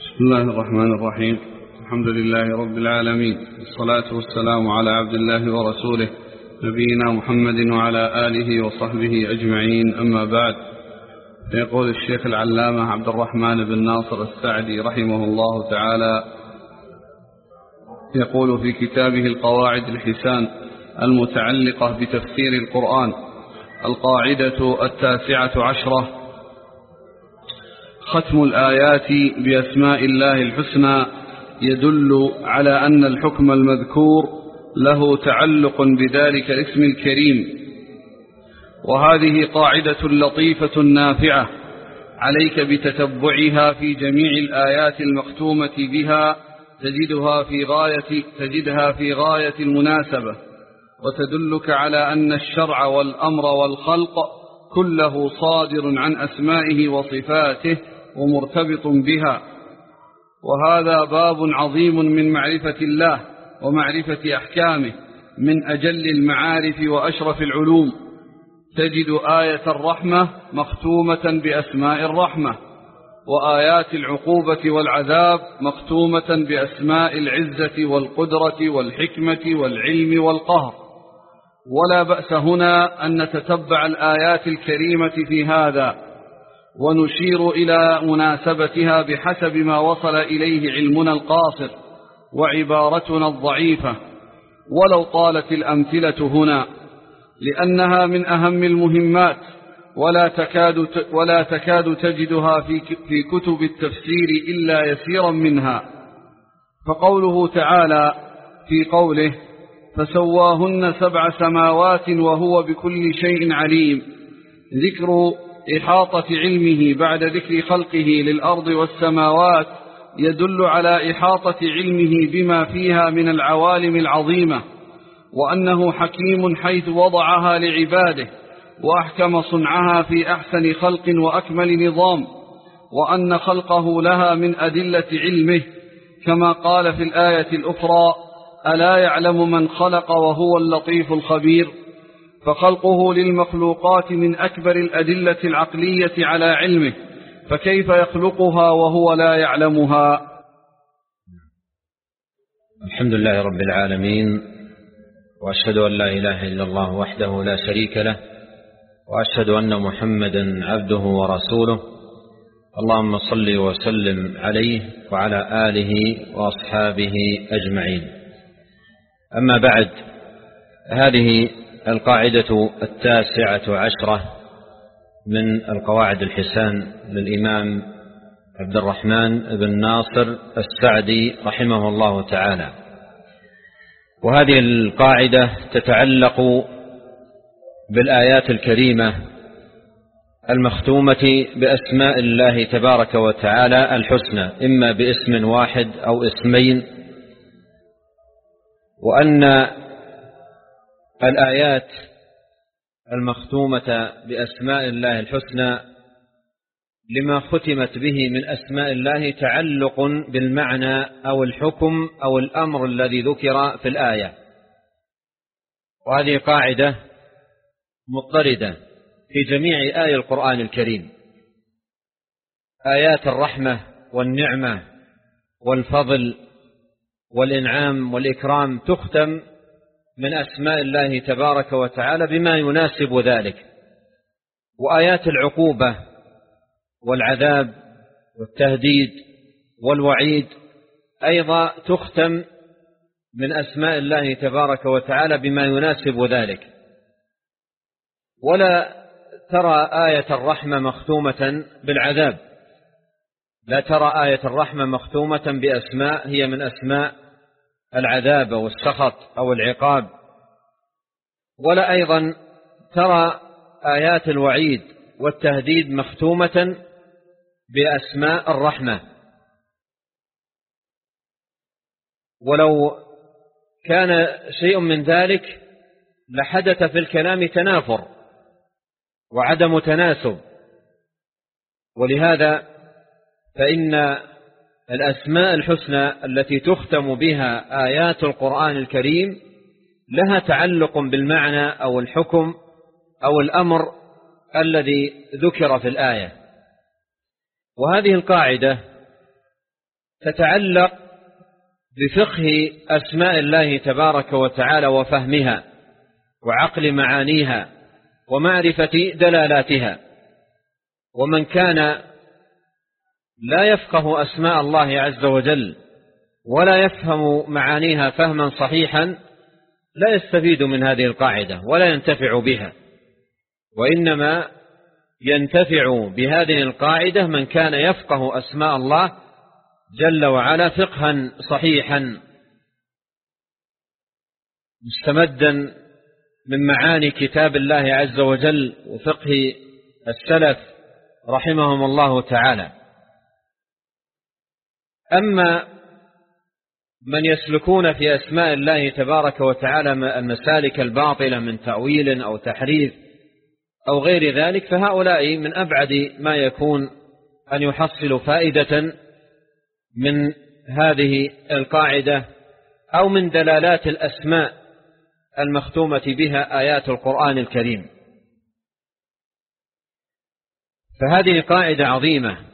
بسم الله الرحمن الرحيم. الحمد لله رب العالمين. والصلاة والسلام على عبد الله ورسوله نبينا محمد وعلى آله وصحبه أجمعين. أما بعد فيقول الشيخ العلامة عبد الرحمن بن ناصر السعدي رحمه الله تعالى يقول في كتابه القواعد الحسان المتعلقة بتفسير القرآن القاعدة التاسعة عشرة ختم الآيات بأسماء الله الحسنى يدل على أن الحكم المذكور له تعلق بذلك الاسم الكريم. وهذه قاعدة لطيفة نافعة عليك بتتبعها في جميع الآيات المختومة بها تجدها في غاية تجدها في غاية المناسبة. وتدلك على أن الشرع والأمر والخلق كله صادر عن أسمائه وصفاته ومرتبط بها. وهذا باب عظيم من معرفة الله ومعرفة أحكامه من أجل المعارف وأشرف العلوم. تجد آية الرحمة مختومة بأسماء الرحمة وآيات العقوبة والعذاب مختومة بأسماء العزة والقدرة والحكمة والعلم والقهر. ولا بأس هنا أن نتتبع الآيات الكريمة في هذا ونشير إلى مناسبتها بحسب ما وصل إليه علمنا القاصر وعبارتنا الضعيفة. ولو طالت الأمثلة هنا لأنها من أهم المهمات ولا تكاد, ولا تكاد تجدها في, في كتب التفسير إلا يسيرا منها. فقوله تعالى في قوله فسواهن سبع سماوات وهو بكل شيء عليم ذكر إحاطة علمه بعد ذكر خلقه للأرض والسماوات يدل على إحاطة علمه بما فيها من العوالم العظيمة وأنه حكيم حيث وضعها لعباده وأحكم صنعها في أحسن خلق وأكمل نظام وأن خلقه لها من أدلة علمه كما قال في الآية الأخرى ألا يعلم من خلق وهو اللطيف الخبير؟ فخلقه للمخلوقات من أكبر الأدلة العقلية على علمه فكيف يخلقها وهو لا يعلمها؟ الحمد لله رب العالمين وأشهد أن لا إله إلا الله وحده لا شريك له وأشهد أن محمدا عبده ورسوله. اللهم صل وسلم عليه وعلى آله وأصحابه أجمعين. أما بعد هذه القاعدة التاسعة عشرة من القواعد الحسان للإمام عبد الرحمن بن ناصر السعدي رحمه الله تعالى. وهذه القاعدة تتعلق بالآيات الكريمة المختومة بأسماء الله تبارك وتعالى الحسنى إما باسم واحد أو اسمين وأن الآيات المختومة بأسماء الله الحسنى لما ختمت به من أسماء الله تعلق بالمعنى أو الحكم أو الأمر الذي ذكر في الآية. وهذه قاعدة مضطردة في جميع آي القرآن الكريم. آيات الرحمة والنعمة والفضل والإنعام والإكرام تختم من أسماء الله تبارك وتعالى بما يناسب ذلك وآيات العقوبة والعذاب والتهديد والوعيد أيضا تختم من أسماء الله تبارك وتعالى بما يناسب ذلك. ولا ترى آية الرحمة مختومة بالعذاب لا ترى آية الرحمة مختومة بأسماء هي من أسماء العذاب أو السخط أو العقاب. ولا أيضا ترى آيات الوعيد والتهديد مختومة بأسماء الرحمة. ولو كان شيء من ذلك لحدث في الكلام تنافر وعدم تناسب. ولهذا فإن الأسماء الحسنى التي تختم بها آيات القرآن الكريم لها تعلق بالمعنى أو الحكم أو الأمر الذي ذكر في الآية. وهذه القاعدة تتعلق بفقه أسماء الله تبارك وتعالى وفهمها وعقل معانيها ومعرفة دلالاتها. ومن كان لا يفقه أسماء الله عز وجل ولا يفهم معانيها فهما صحيحا لا يستفيد من هذه القاعدة ولا ينتفع بها. وإنما ينتفع بهذه القاعدة من كان يفقه أسماء الله جل وعلا فقها صحيحا مستمدا من معاني كتاب الله عز وجل وفقه السلف رحمهم الله تعالى. أما من يسلكون في أسماء الله تبارك وتعالى المسالك الباطلة من تأويل أو تحريف أو غير ذلك فهؤلاء من أبعد ما يكون أن يحصلوا فائدة من هذه القاعدة أو من دلالات الأسماء المختومة بها آيات القرآن الكريم. فهذه قاعدة عظيمة.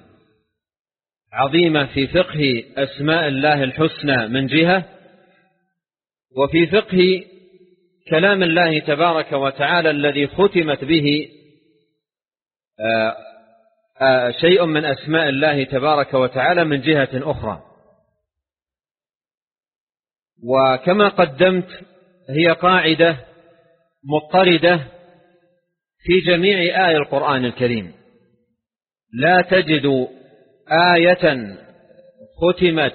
عظيمة في فقه أسماء الله الحسنى من جهة وفي فقه كلام الله تبارك وتعالى الذي ختمت به آه، آه، شيء من أسماء الله تبارك وتعالى من جهة أخرى. وكما قدمت هي قاعدة مضطردة في جميع آية القرآن الكريم. لا تجد آية ختمت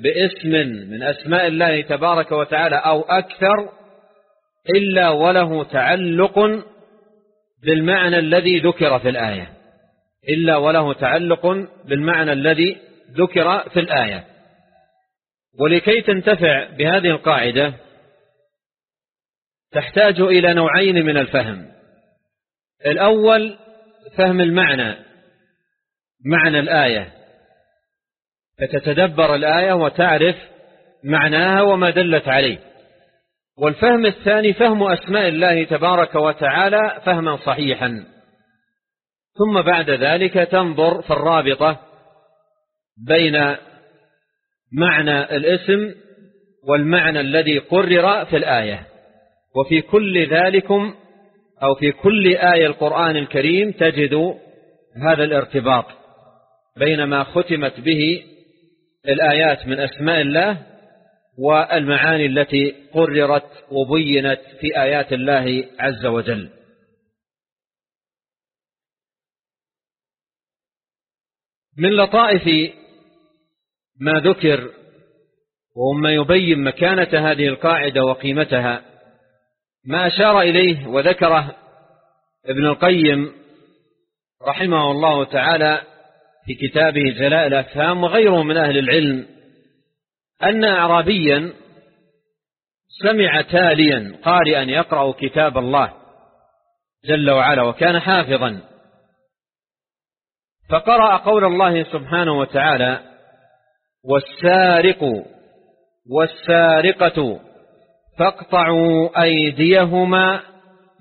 باسم من أسماء الله تبارك وتعالى أو أكثر إلا وله تعلق بالمعنى الذي ذكر في الآية. إلا وله تعلق بالمعنى الذي ذكر في الآية. ولكي تنتفع بهذه القاعدة تحتاج إلى نوعين من الفهم. الأول فهم المعنى معنى الآية. فتتدبر الآية وتعرف معناها وما دلت عليه. والفهم الثاني فهم أسماء الله تبارك وتعالى فهما صحيحا. ثم بعد ذلك تنظر في الرابطة بين معنى الاسم والمعنى الذي قرر في الآية. وفي كل ذلكم أو في كل آية القرآن الكريم تجد هذا الارتباط بين ما ختمت به الآيات من أسماء الله والمعاني التي قررت وبينت في آيات الله عز وجل. من لطائف ما ذكر وما يبين مكانة هذه القاعدة وقيمتها ما أشار إليه وذكره ابن القيم رحمه الله تعالى في كتابه جلاء الأفهام وغيره من أهل العلم أن أعرابيا سمع تاليا قارئا يقرأ كتاب الله جل وعلا وكان حافظا. فقرأ قول الله سبحانه وتعالى والسارق والسارقة فاقطعوا أيديهما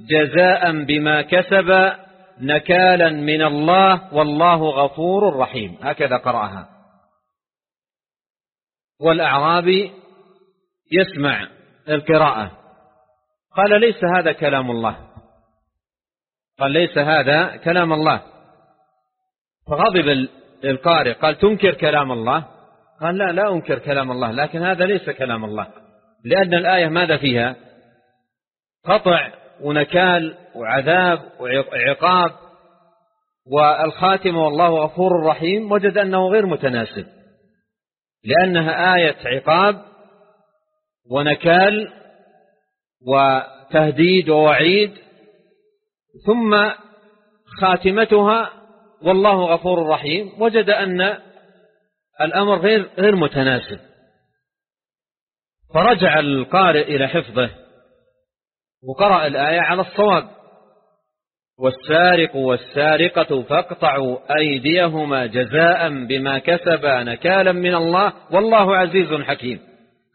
جزاء بما كسب نكالا من الله والله غفور رحيم. هكذا قرأها. والأعرابي يسمع القراءة. قال ليس هذا كلام الله. قال ليس هذا كلام الله. فغضب القارئ. قال تنكر كلام الله؟ قال لا لا أنكر كلام الله لكن هذا ليس كلام الله. لأن الآية ماذا فيها؟ قطع ونكال وعذاب وعقاب. والخاتم والله غفور رحيم وجد أنه غير متناسب لأنها آية عقاب ونكال وتهديد ووعيد. ثم خاتمتها والله غفور رحيم وجد أن الأمر غير غير متناسب. فرجع القارئ إلى حفظه. وقرأ الآية على الصواب. والسارق والسارقة فاقطعوا أيديهما جزاء بما كسبا نكالا من الله والله عزيز حكيم.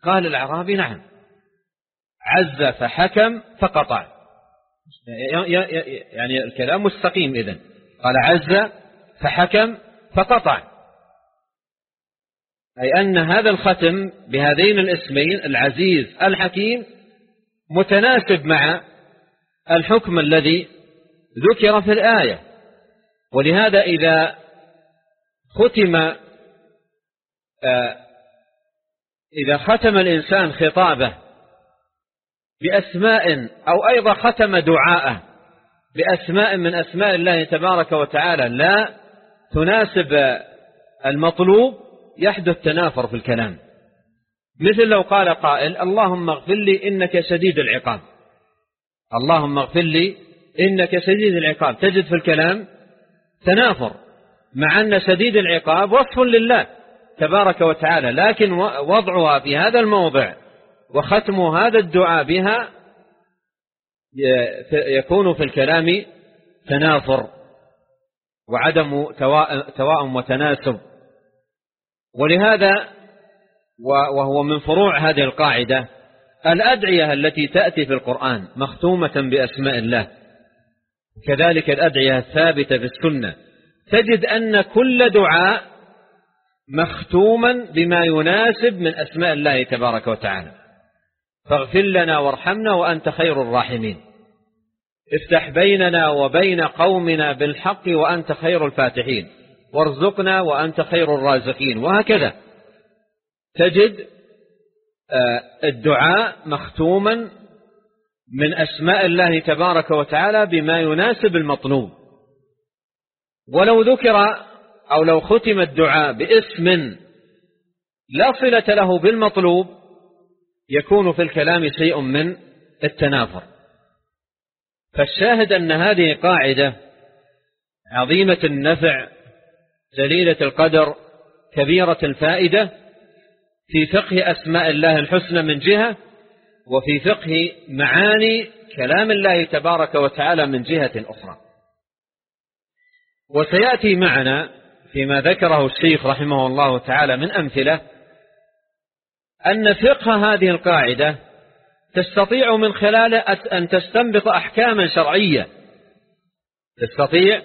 قال الأعرابي نعم. عز فحكم فقطع. يعني الكلام مستقيم إذن. قال عز فحكم فقطع. أي أن هذا الختم بهذين الاسمين العزيز الحكيم متناسب مع الحكم الذي ذكر في الآية. ولهذا إذا ختم آه، إذا ختم الإنسان خطابه بأسماء أو أيضا ختم دعاءه بأسماء من أسماء الله تبارك وتعالى لا تناسب المطلوب يحدث تنافر في الكلام. مثل لو قال قائل اللهم اغفر لي إنك شديد العقاب. اللهم اغفر لي إنك شديد العقاب. تجد في الكلام تنافر مع أن شديد العقاب وصف لله تبارك وتعالى. لكن وضعها في هذا الموضع وختم هذا الدعاء بها يكون في الكلام تنافر وعدم توائم وتناسب. ولهذا وهو من فروع هذه القاعدة الأدعية التي تأتي في القرآن مختومة بأسماء الله. كذلك الأدعية الثابتة في السنة. تجد أن كل دعاء مختوما بما يناسب من أسماء الله تبارك وتعالى. فاغفر لنا وارحمنا وأنت خير الراحمين. افتح بيننا وبين قومنا بالحق وأنت خير الفاتحين. وارزقنا وأنت خير الرازقين. وهكذا. تجد آه، الدعاء مختوما من أسماء الله تبارك وتعالى بما يناسب المطلوب. ولو ذكر أو لو ختم الدعاء باسم لا صلة له بالمطلوب يكون في الكلام شيء من التنافر. فالشاهد أن هذه قاعدة عظيمة النفع جليلة القدر كبيرة الفائدة في فقه أسماء الله الحسنى من جهة وفي فقه معاني كلام الله تبارك وتعالى من جهة أخرى. وسيأتي معنا فيما ذكره الشيخ رحمه الله تعالى من أمثلة أن فقه هذه القاعدة تستطيع من خلاله أن تستنبط أحكاما شرعية. تستطيع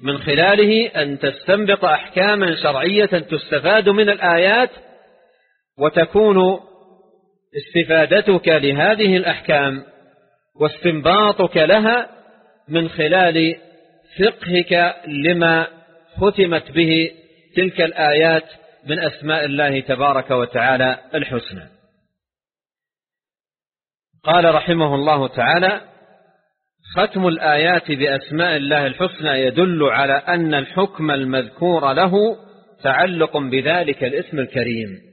من خلاله أن تستنبط أحكاما شرعية تستفاد من الآيات وتكون استفادتك لهذه الأحكام واستنباطك لها من خلال فقهك لما ختمت به تلك الآيات من أسماء الله تبارك وتعالى الحسنى. قال رحمه الله تعالى ختم الآيات بأسماء الله الحسنى يدل على أن الحكم المذكور له تعلق بذلك الاسم الكريم.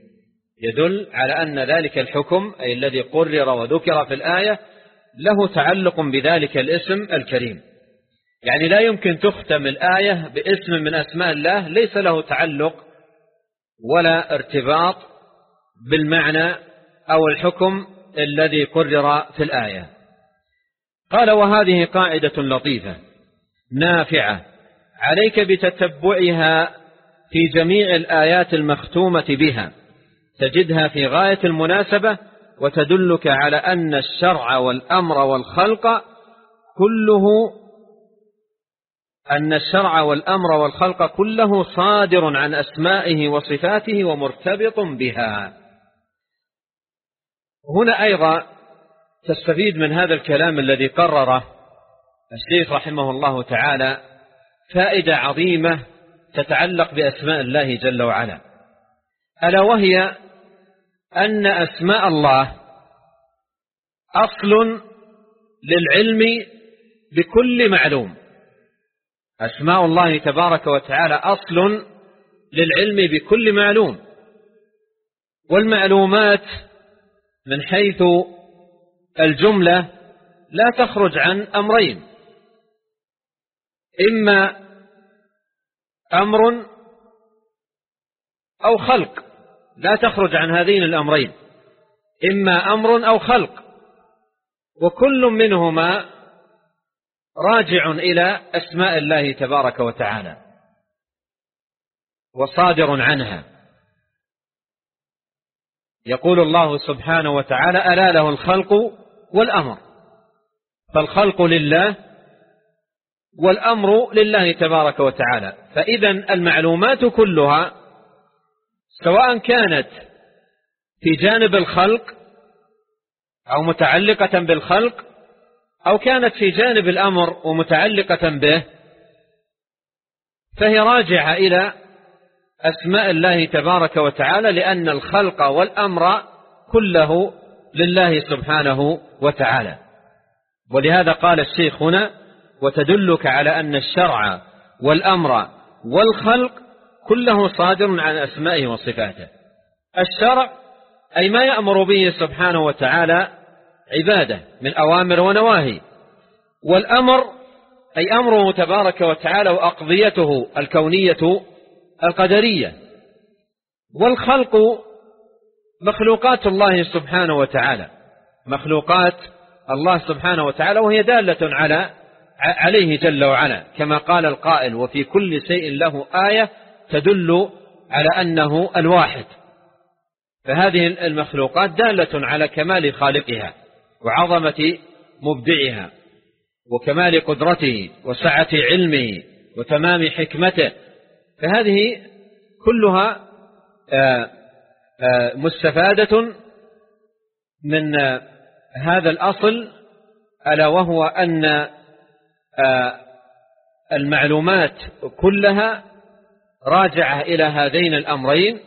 يدل على أن ذلك الحكم أي الذي قرر وذكر في الآية له تعلق بذلك الاسم الكريم. يعني لا يمكن تختم الآية باسم من أسماء الله ليس له تعلق ولا ارتباط بالمعنى أو الحكم الذي قرر في الآية. قال وهذه قاعدة لطيفة نافعة عليك بتتبعها في جميع الآيات المختومة بها تجدها في غاية المناسبة وتدلك على أن الشرع والأمر والخلق كله أن الشرع والأمر والخلق كله صادر عن أسمائه وصفاته ومرتبط بها. هنا أيضا تستفيد من هذا الكلام الذي قرره الشيخ رحمه الله تعالى فائدة عظيمة تتعلق بأسماء الله جل وعلا. ألا وهي أن أسماء الله أصل للعلم بكل معلوم. أسماء الله تبارك وتعالى أصل للعلم بكل معلوم. والمعلومات من حيث الجملة لا تخرج عن أمرين. إما أمر أو خلق. لا تخرج عن هذين الأمرين إما أمر أو خلق وكل منهما راجع إلى أسماء الله تبارك وتعالى وصادر عنها. يقول الله سبحانه وتعالى ألا له الخلق والأمر. فالخلق لله والأمر لله تبارك وتعالى. فإذا المعلومات كلها سواء كانت في جانب الخلق أو متعلقة بالخلق أو كانت في جانب الأمر ومتعلقة به فهي راجعة إلى أسماء الله تبارك وتعالى لأن الخلق والأمر كله لله سبحانه وتعالى. ولهذا قال الشيخ هنا وتدلك على أن الشرع والأمر والخلق كله صادر عن أسمائه وصفاته. الشرع أي ما يأمر به سبحانه وتعالى عباده من أوامر ونواهي. والأمر أي أمره تبارك وتعالى وأقضيته الكونية القدرية. والخلق مخلوقات الله سبحانه وتعالى. مخلوقات الله سبحانه وتعالى وهي دالة على عليه جل وعلا. كما قال القائل وفي كل شيء له آية تدل على أنه الواحد. فهذه المخلوقات دالة على كمال خالقها وعظمة مبدعها وكمال قدرته وسعة علمه وتمام حكمته. فهذه كلها آه، آه، مستفادة من هذا الأصل ألا وهو أن آه، المعلومات كلها راجعة إلى هذين الأمرين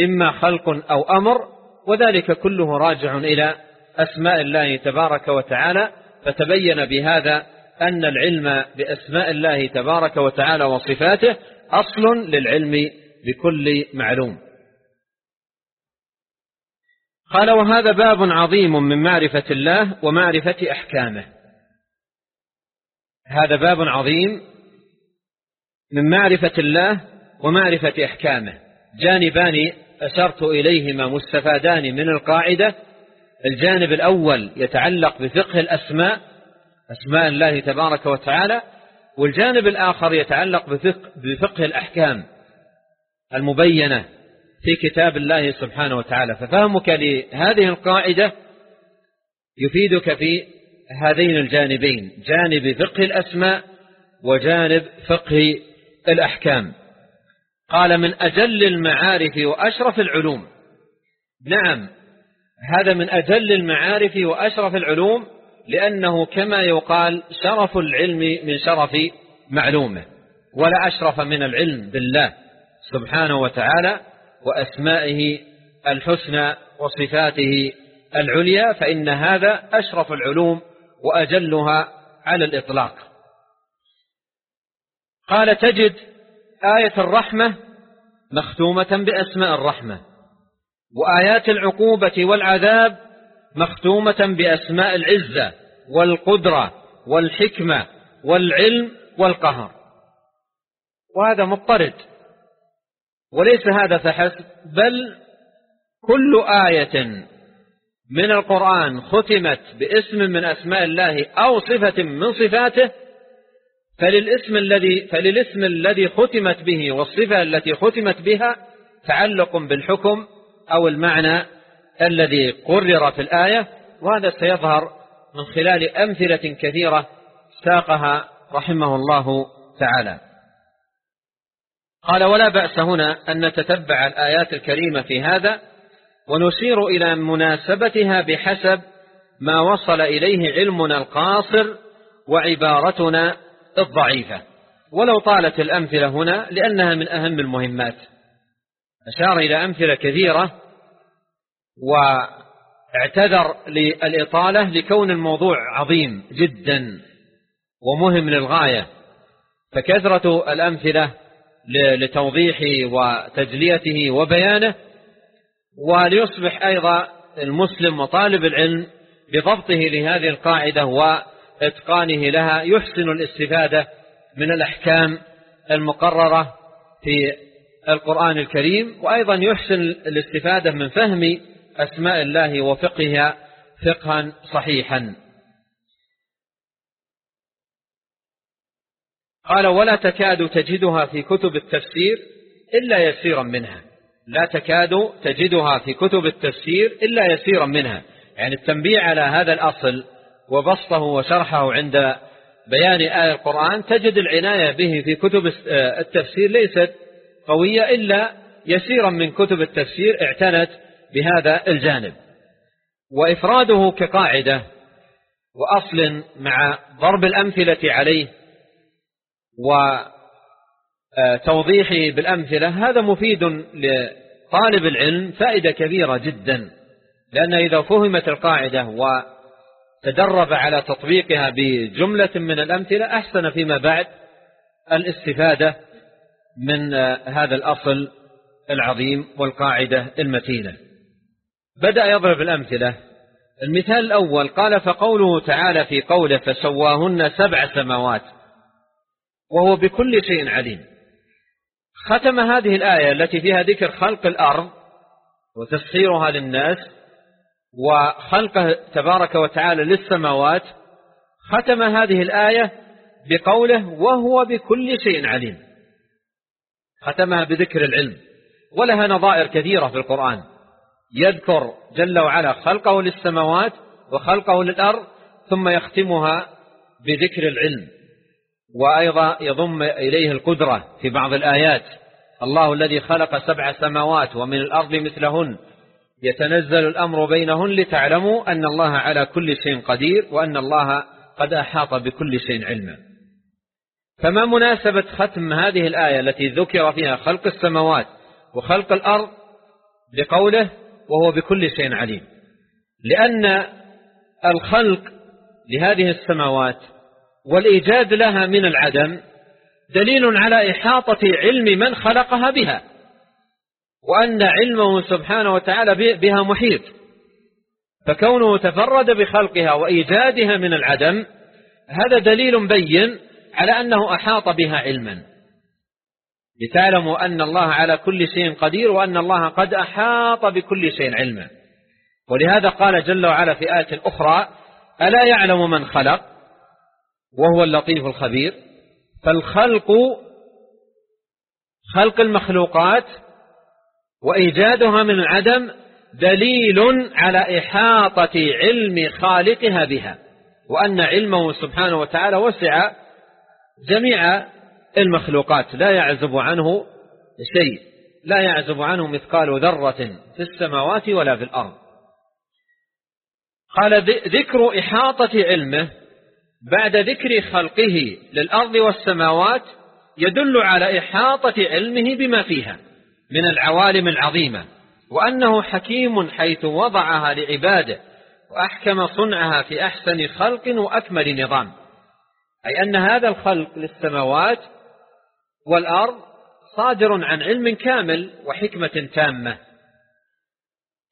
إما خلق أو أمر وذلك كله راجع إلى أسماء الله تبارك وتعالى فتبين بهذا أن العلم بأسماء الله تبارك وتعالى وصفاته أصل للعلم بكل معلوم. قال وهذا باب عظيم من معرفة الله ومعرفة أحكامه. هذا باب عظيم من معرفة الله ومعرفة أحكامه. جانبان أشرت إليهما مستفادان من القاعدة. الجانب الأول يتعلق بفقه الأسماء أسماء الله تبارك وتعالى. والجانب الآخر يتعلق بفقه, بفقه الأحكام المبينة في كتاب الله سبحانه وتعالى. ففهمك لهذه القاعدة يفيدك في هذين الجانبين جانب فقه الأسماء وجانب فقه الأحكام. قال من أجل المعارف وأشرف العلوم. نعم هذا من أجل المعارف وأشرف العلوم لأنه كما يقال شرف العلم من شرف معلومه ولا أشرف من العلم بالله سبحانه وتعالى وأسمائه الحسنى وصفاته العليا فإن هذا أشرف العلوم وأجلها على الإطلاق. قال تجد آية الرحمة مختومة بأسماء الرحمة وآيات العقوبة والعذاب مختومة بأسماء العزة والقدرة والحكمة والعلم والقهر. وهذا مضطرد وليس هذا فحسب بل كل آية من القرآن ختمت باسم من أسماء الله أو صفة من صفاته فللاسم الذي فللاسم الذي ختمت به والصفة التي ختمت بها تعلق بالحكم أو المعنى الذي قرر في الآية وهذا سيظهر من خلال أمثلة كثيرة ساقها رحمه الله تعالى. قال ولا بأس هنا أن نتتبع الآيات الكريمة في هذا ونشير إلى مناسبتها بحسب ما وصل إليه علمنا القاصر وعبارتنا الضعيفة. ولو طالت الأمثلة هنا لأنها من أهم المهمات. أشار إلى أمثلة كثيرة واعتذر للإطالة لكون الموضوع عظيم جدا ومهم للغاية. فكثرة الأمثلة لتوضيحه وتجليته وبيانه وليصبح أيضا المسلم وطالب العلم بضبطه لهذه القاعدة وإتقانه لها يحسن الاستفادة من الأحكام المقررة في القرآن الكريم وأيضا يحسن الاستفادة من فهم أسماء الله وفقهها فقها صحيحا. قال ولا تكاد تجدها في كتب التفسير إلا يسيرا منها. لا تكاد تجدها في كتب التفسير إلا يسيرا منها. يعني التنبيه على هذا الأصل وبسطه وشرحه عند بيان آية القرآن تجد العناية به في كتب التفسير ليست قوية إلا يسيرا من كتب التفسير اعتنت بهذا الجانب. وإفراده كقاعدة وأصل مع ضرب الأمثلة عليه وتوضيحه بالأمثلة هذا مفيد لطالب العلم فائدة كبيرة جدا لأن إذا فهمت القاعدة وتدرب على تطبيقها بجملة من الأمثلة أحسن فيما بعد الاستفادة من هذا الأصل العظيم والقاعدة المتينة. بدأ يضرب الأمثلة. المثال الأول قال فقوله تعالى في قوله فسواهن سبع سماوات وهو بكل شيء عليم. ختم هذه الآية التي فيها ذكر خلق الأرض وتسخيرها للناس وخلقه تبارك وتعالى للسماوات ختم هذه الآية بقوله وهو بكل شيء عليم. ختمها بذكر العلم. ولها نظائر كثيرة في القرآن. يذكر جل وعلا خلقه للسماوات وخلقه للأرض ثم يختمها بذكر العلم. وأيضا يضم إليه القدرة في بعض الآيات. الله الذي خلق سبع سماوات ومن الأرض مثلهن يتنزل الأمر بينهن لتعلموا أن الله على كل شيء قدير وأن الله قد أحاط بكل شيء علما. فما مناسبة ختم هذه الآية التي ذكر فيها خلق السماوات وخلق الأرض بقوله وهو بكل شيء عليم؟ لأن الخلق لهذه السماوات والإيجاد لها من العدم دليل على إحاطة علم من خلقها بها. وأن علمه سبحانه وتعالى بها محيط. فكونه تفرد بخلقها وإيجادها من العدم هذا دليل بين على أنه أحاط بها علما. لتعلموا أن الله على كل شيء قدير وأن الله قد أحاط بكل شيء علما. ولهذا قال جل وعلا في آية أخرى ألا يعلم من خلق؟ وهو اللطيف الخبير. فالخلق خلق المخلوقات وإيجادها من العدم دليل على إحاطة علم خالقها بها وأن علمه سبحانه وتعالى وسع جميع المخلوقات لا يعزب عنه شيء لا يعزب عنه مثقال ذرة في السماوات ولا في الأرض. قال ذكر إحاطة علمه بعد ذكر خلقه للأرض والسماوات يدل على إحاطة علمه بما فيها. من العوالم العظيمة وأنه حكيم حيث وضعها لعباده وأحكم صنعها في أحسن خلق وأكمل نظام. أي أن هذا الخلق للسماوات والأرض صادر عن علم كامل وحكمة تامة.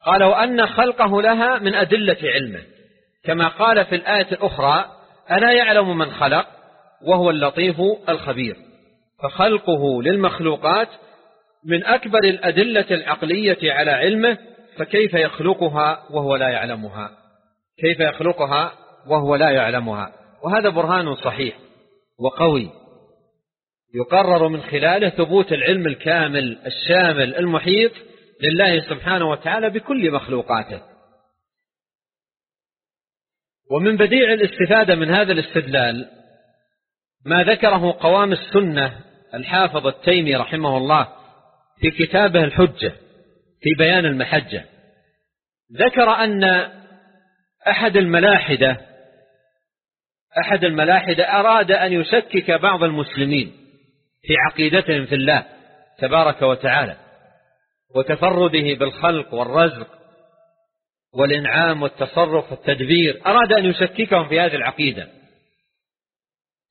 قال وأن خلقه لها من أدلة علمه. كما قال في الآية الأخرى ألا يعلم من خلق؟ وهو اللطيف الخبير. فخلقه للمخلوقات من أكبر الأدلة العقلية على علمه فكيف يخلقها وهو لا يعلمها؟ كيف يخلقها وهو لا يعلمها؟ وهذا برهان صحيح وقوي. يقرر من خلاله ثبوت العلم الكامل الشامل المحيط لله سبحانه وتعالى بكل مخلوقاته. ومن بديع الاستفادة من هذا الاستدلال ما ذكره قوام السنة الحافظ التيمي رحمه الله في كتابه الحجة في بيان المحجة. ذكر أن أحد الملاحدة أحد الملاحدة أراد أن يشكك بعض المسلمين في عقيدتهم في الله تبارك وتعالى وتفرده بالخلق والرزق والإنعام والتصرف والتدبير أراد أن يشككهم في هذه العقيدة.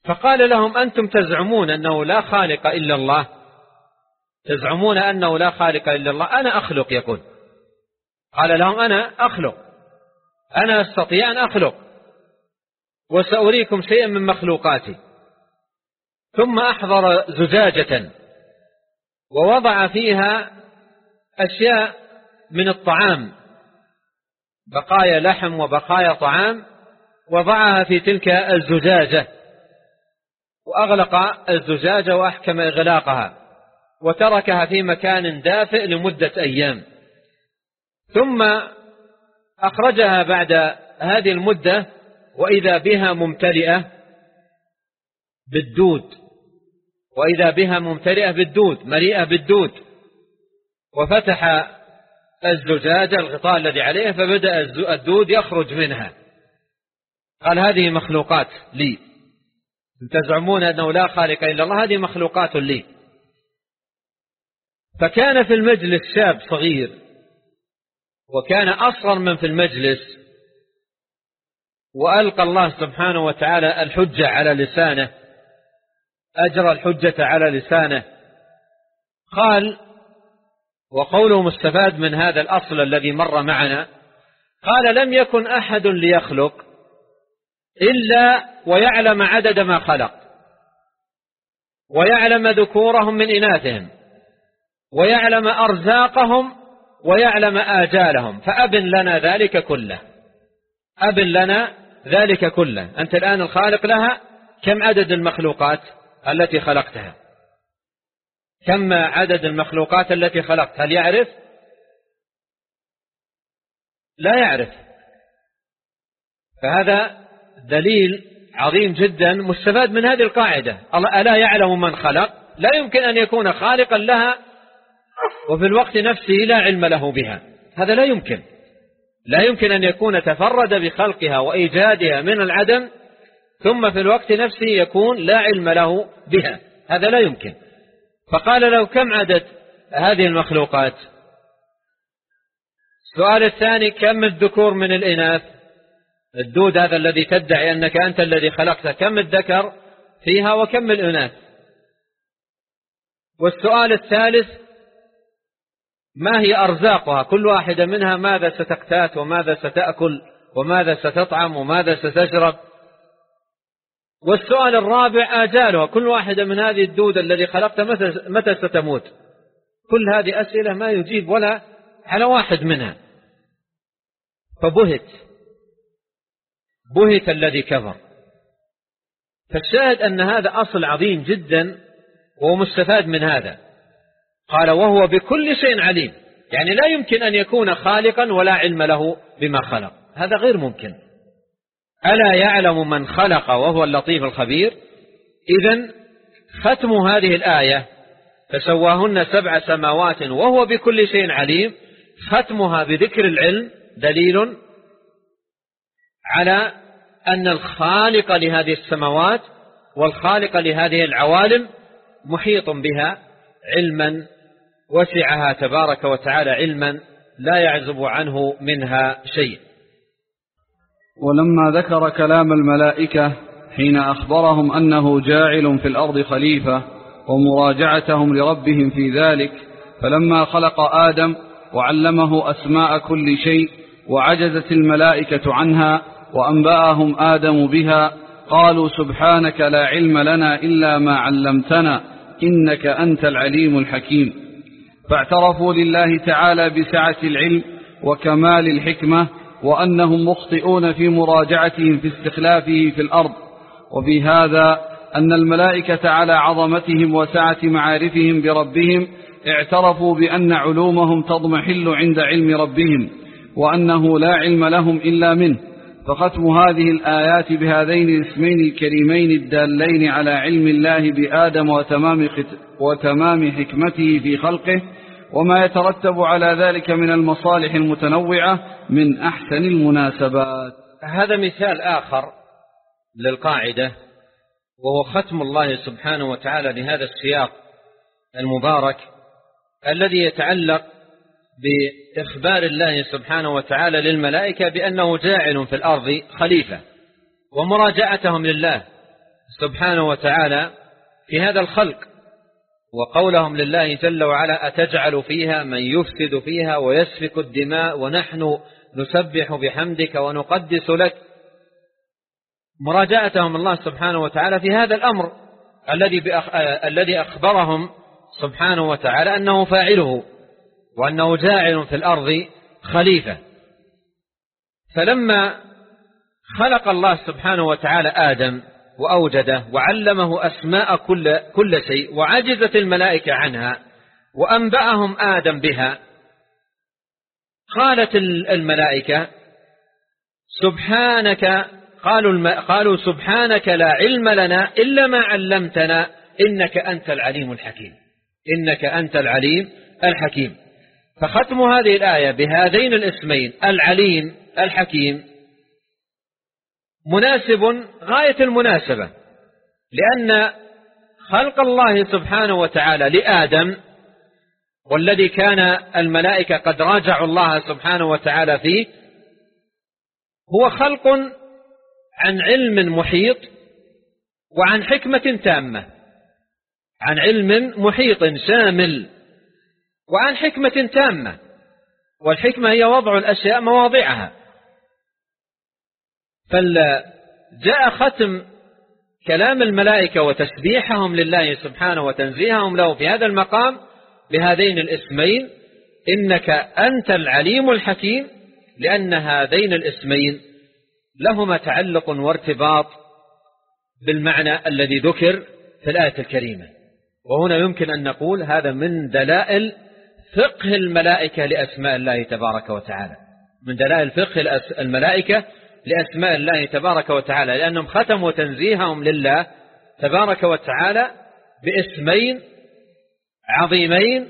فقال لهم أنتم تزعمون أنه لا خالق إلا الله تزعمون أنه لا خالق إلا الله. أنا أخلق يقول. قال لهم أنا أخلق. أنا أستطيع أن أخلق. وسأريكم شيئا من مخلوقاتي. ثم أحضر زجاجة. ووضع فيها أشياء من الطعام. بقايا لحم وبقايا طعام. وضعها في تلك الزجاجة. وأغلق الزجاجة وأحكم إغلاقها. وتركها في مكان دافئ لمدة أيام. ثم أخرجها بعد هذه المدة وإذا بها ممتلئة بالدود. وإذا بها ممتلئة بالدود مليئة بالدود. وفتح الزجاجة الغطاء الذي عليها فبدأ الدود يخرج منها. قال هذه مخلوقات لي. تزعمون أنه لا خالق إلا الله هذه مخلوقات لي. فكان في المجلس شاب صغير وكان أصغر من في المجلس وألقى الله سبحانه وتعالى الحجة على لسانه أجرى الحجة على لسانه. قال وقوله مستفاد من هذا الأصل الذي مر معنا قال لم يكن أحد ليخلق إلا ويعلم عدد ما خلق ويعلم ذكورهم من إناثهم. ويعلم أرزاقهم ويعلم آجالهم فأبن لنا ذلك كله. أبن لنا ذلك كله. أنت الآن الخالق لها كم عدد المخلوقات التي خلقتها؟ كم عدد المخلوقات التي خلقت؟ هل يعرف؟ لا يعرف. فهذا دليل عظيم جدا مستفاد من هذه القاعدة. ألا يعلم من خلق؟ لا يمكن أن يكون خالقا لها وفي الوقت نفسه لا علم له بها. هذا لا يمكن. لا يمكن أن يكون تفرد بخلقها وإيجادها من العدم ثم في الوقت نفسه يكون لا علم له بها. هذا لا يمكن. فقال له كم عدد هذه المخلوقات؟ السؤال الثاني كم الذكور من الإناث؟ الدود هذا الذي تدعي أنك أنت الذي خلقته كم الذكر فيها وكم الإناث؟ والسؤال الثالث ما هي أرزاقها؟ كل واحدة منها ماذا ستقتات وماذا ستأكل وماذا ستطعم وماذا ستشرب؟ والسؤال الرابع آجالها. كل واحدة من هذه الدود الذي خلقت متى ستموت؟ كل هذه أسئلة ما يجيب ولا على واحد منها. فبهت. بهت الذي كفر. فالشاهد أن هذا أصل عظيم جدا ومستفاد من هذا. قال وهو بكل شيء عليم. يعني لا يمكن أن يكون خالقا ولا علم له بما خلق. هذا غير ممكن. ألا يعلم من خلق وهو اللطيف الخبير؟ إذا ختم هذه الآية فسواهن سبع سماوات وهو بكل شيء عليم. ختمها بذكر العلم دليل على أن الخالق لهذه السماوات والخالق لهذه العوالم محيط بها علما وسعها تبارك وتعالى علما لا يعزب عنه منها شيء. ولما ذكر كلام الملائكة حين أخبرهم أنه جاعل في الأرض خليفة ومراجعتهم لربهم في ذلك فلما خلق آدم وعلمه أسماء كل شيء وعجزت الملائكة عنها وأنبأهم آدم بها قالوا سبحانك لا علم لنا إلا ما علمتنا إنك أنت العليم الحكيم. فاعترفوا لله تعالى بسعة العلم وكمال الحكمة وأنهم مخطئون في مراجعتهم في استخلافه في الأرض. وفي هذا أن الملائكة على عظمتهم وسعة معارفهم بربهم اعترفوا بأن علومهم تضمحل عند علم ربهم وأنه لا علم لهم إلا منه. فختم هذه الآيات بهذين الاسمين الكريمين الدالين على علم الله بآدم وتمام, وتمام حكمته في خلقه وما يترتب على ذلك من المصالح المتنوعة من أحسن المناسبات. هذا مثال آخر للقاعدة وهو ختم الله سبحانه وتعالى لهذا السياق المبارك الذي يتعلق بإخبار الله سبحانه وتعالى للملائكة بأنه جاعل في الأرض خليفة ومراجعتهم لله سبحانه وتعالى في هذا الخلق وقولهم لله جل وعلا أتجعل فيها من يفسد فيها ويسفك الدماء ونحن نسبح بحمدك ونقدس لك. مراجعتهم الله سبحانه وتعالى في هذا الأمر الذي الذي أخبرهم سبحانه وتعالى أنه فاعله. وأنه جاعل في الأرض خليفة. فلما خلق الله سبحانه وتعالى آدم وأوجده وعلمه أسماء كل, كل شيء وعجزت الملائكة عنها وأنبأهم آدم بها قالت الملائكة سبحانك قالوا, قالوا سبحانك لا علم لنا إلا ما علمتنا إنك أنت العليم الحكيم. إنك أنت العليم الحكيم. فختم هذه الآية بهذين الاسمين العليم الحكيم. مناسب غاية المناسبة لأن خلق الله سبحانه وتعالى لآدم والذي كان الملائكة قد راجعوا الله سبحانه وتعالى فيه هو خلق عن علم محيط وعن حكمة تامة. عن علم محيط شامل. وعن حكمة تامة. والحكمة هي وضع الأشياء مواضعها. فجاء ختم كلام الملائكة وتسبيحهم لله سبحانه وتنزيههم له في هذا المقام بهذين الاسمين. إنك أنت العليم الحكيم لأن هذين الاسمين لهما تعلق وارتباط بالمعنى الذي ذكر في الآية الكريمة. وهنا يمكن أن نقول هذا من دلائل فقه الملائكة لأسماء الله تبارك وتعالى. من دلائل فقه الملائكة لأسماء الله تبارك وتعالى لأنهم ختموا تنزيههم لله تبارك وتعالى باسمين عظيمين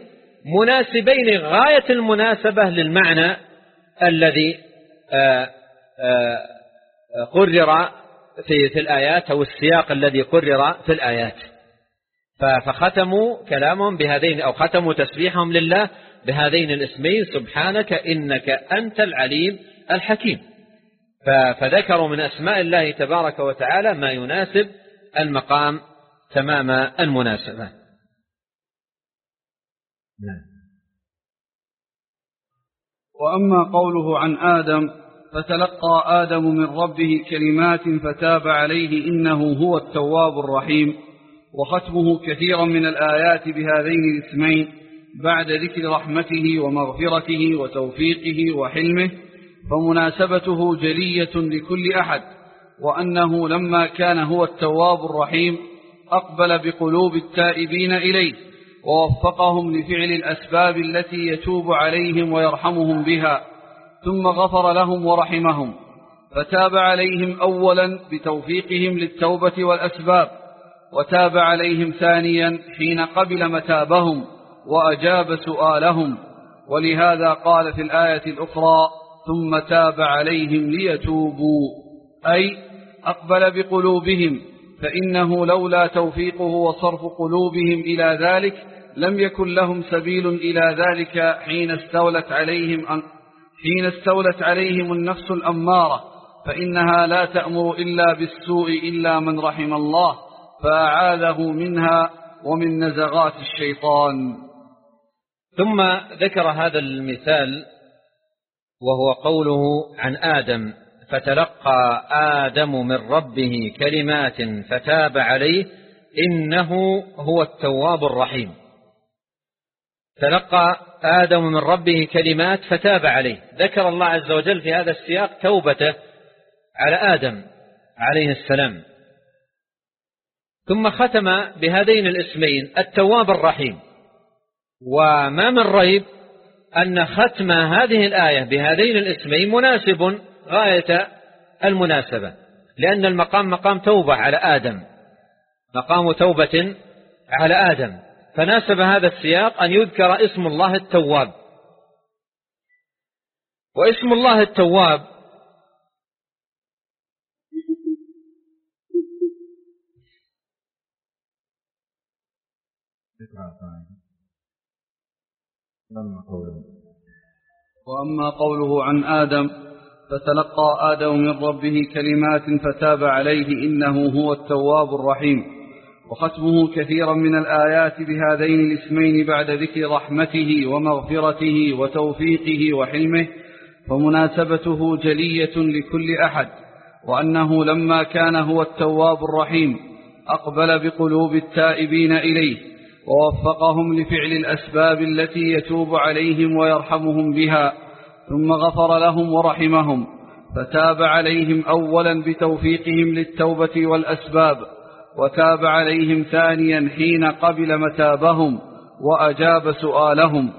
مناسبين غاية المناسبة للمعنى الذي آه، آه، قرر في في الآيات أو السياق الذي قرر في الآيات. فختموا كلامهم بهذين أو ختموا تسبيحهم لله بهذين الاسمين سبحانك إنك أنت العليم الحكيم. فذكروا من أسماء الله تبارك وتعالى ما يناسب المقام تمام المناسبة. نعم. وأما قوله عن آدم فتلقى آدم من ربه كلمات فتاب عليه إنه هو التواب الرحيم. وختمه كثيرا من الآيات بهذين الاسمين بعد ذكر رحمته ومغفرته وتوفيقه وحلمه فمناسبته جلية لكل أحد وأنه لما كان هو التواب الرحيم أقبل بقلوب التائبين إليه ووفقهم لفعل الأسباب التي يتوب عليهم ويرحمهم بها ثم غفر لهم ورحمهم فتاب عليهم أولا بتوفيقهم للتوبة والأسباب وتاب عليهم ثانيا حين قبل متابهم وأجاب سؤالهم. ولهذا قال في الآية الأخرى ثم تاب عليهم ليتوبوا أي أقبل بقلوبهم فإنه لولا توفيقه وصرف قلوبهم إلى ذلك لم يكن لهم سبيل إلى ذلك حين استولت عليهم حين استولت عليهم النفس الأمارة فإنها لا تأمر إلا بالسوء إلا من رحم الله. فأعاذه منها ومن نزغات الشيطان. ثم ذكر هذا المثال وهو قوله عن آدم فتلقى آدم من ربه كلمات فتاب عليه إنه هو التواب الرحيم. تلقى آدم من ربه كلمات فتاب عليه. ذكر الله عز وجل في هذا السياق توبته على آدم عليه السلام. ثم ختم بهذين الاسمين التواب الرحيم. وما من ريب أن ختم هذه الآية بهذين الاسمين مناسب غاية المناسبة لأن المقام مقام توبة على آدم. مقام توبة على آدم. فناسب هذا السياق أن يذكر اسم الله التواب. واسم الله التواب وأما قوله عن آدم فتلقى آدم من ربه كلمات فتاب عليه إنه هو التواب الرحيم. وختمه كثيرا من الآيات بهذين الاسمين بعد ذكر رحمته ومغفرته وتوفيقه وحلمه فمناسبته جلية لكل أحد وأنه لما كان هو التواب الرحيم أقبل بقلوب التائبين إليه. ووفقهم لفعل الأسباب التي يتوب عليهم ويرحمهم بها ثم غفر لهم ورحمهم فتاب عليهم أولا بتوفيقهم للتوبة والأسباب وتاب عليهم ثانيا حين قبل متابهم وأجاب سؤالهم.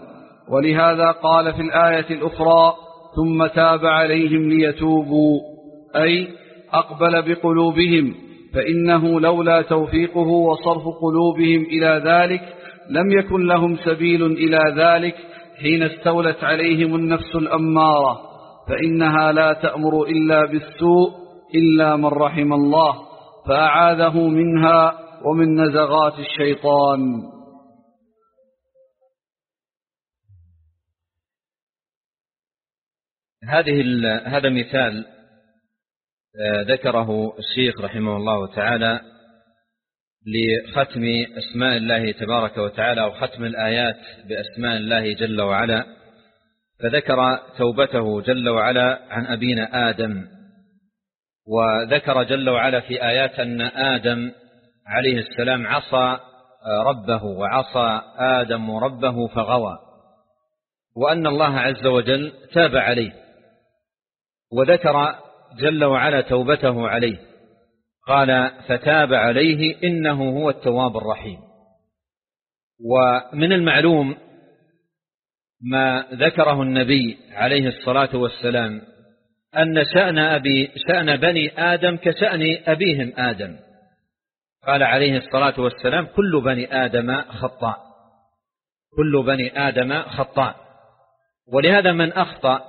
ولهذا قال في الآية الأخرى ثم تاب عليهم ليتوبوا أي أقبل بقلوبهم فإنه لولا توفيقه وصرف قلوبهم إلى ذلك لم يكن لهم سبيل إلى ذلك حين استولت عليهم النفس الأمارة فإنها لا تأمر إلا بالسوء إلا من رحم الله فأعاذه منها ومن نزغات الشيطان. هذه هذا مثال ذكره الشيخ رحمه الله تعالى لختم أسماء الله تبارك وتعالى أو ختم الآيات بأسماء الله جل وعلا. فذكر توبته جل وعلا عن أبينا آدم وذكر جل وعلا في آيات أن آدم عليه السلام عصى ربه وعصى آدم ربه فغوى. وأن الله عز وجل تاب عليه وذكر جل وعلا توبته عليه. قال فتاب عليه إنه هو التواب الرحيم. ومن المعلوم ما ذكره النبي عليه الصلاة والسلام أن شأن, أبي شأن بني آدم كشأن أبيهم آدم. قال عليه الصلاة والسلام كل بني آدم خطاء كل بني آدم خطاء. ولهذا من أخطأ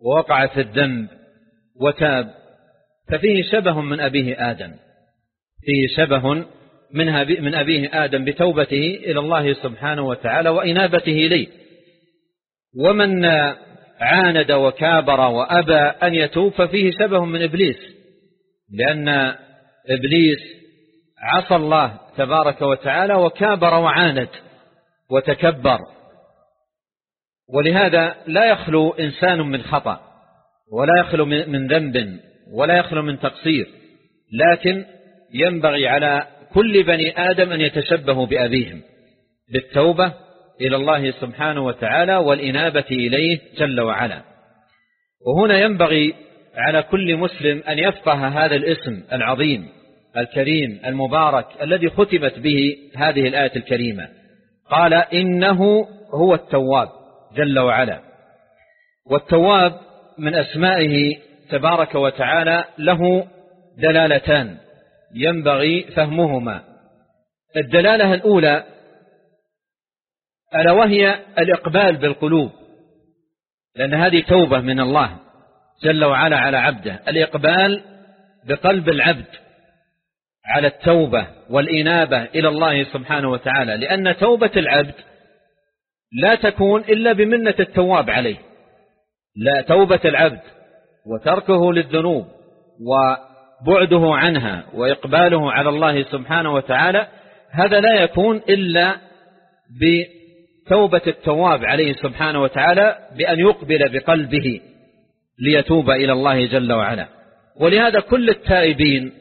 ووقع في الذنب وتاب ففيه شبه من أبيه آدم. فيه شبه من أبيه آدم بتوبته إلى الله سبحانه وتعالى وإنابته إليه. ومن عاند وكابر وأبى أن يتوب ففيه شبه من إبليس. لأن إبليس عصى الله تبارك وتعالى وكابر وعاند وتكبر. ولهذا لا يخلو إنسان من خطأ. ولا يخلو من ذنب ولا يخلو من تقصير لكن ينبغي على كل بني آدم أن يتشبهوا بأبيهم بالتوبة إلى الله سبحانه وتعالى والإنابة إليه جل وعلا. وهنا ينبغي على كل مسلم أن يفقه هذا الاسم العظيم الكريم المبارك الذي ختمت به هذه الآية الكريمة. قال إنه هو التواب جل وعلا. والتواب من أسمائه تبارك وتعالى له دلالتان. ينبغي فهمهما. الدلالة الأولى ألا وهي الإقبال بالقلوب لأن هذه توبة من الله جل وعلا على عبده. الإقبال بقلب العبد على التوبة والإنابة إلى الله سبحانه وتعالى لأن توبة العبد لا تكون إلا بمنة التواب عليه. لا توبة العبد وتركه للذنوب وبعده عنها وإقباله على الله سبحانه وتعالى هذا لا يكون إلا بتوبة التواب عليه سبحانه وتعالى بأن يقبل بقلبه ليتوب إلى الله جل وعلا. ولهذا كل التائبين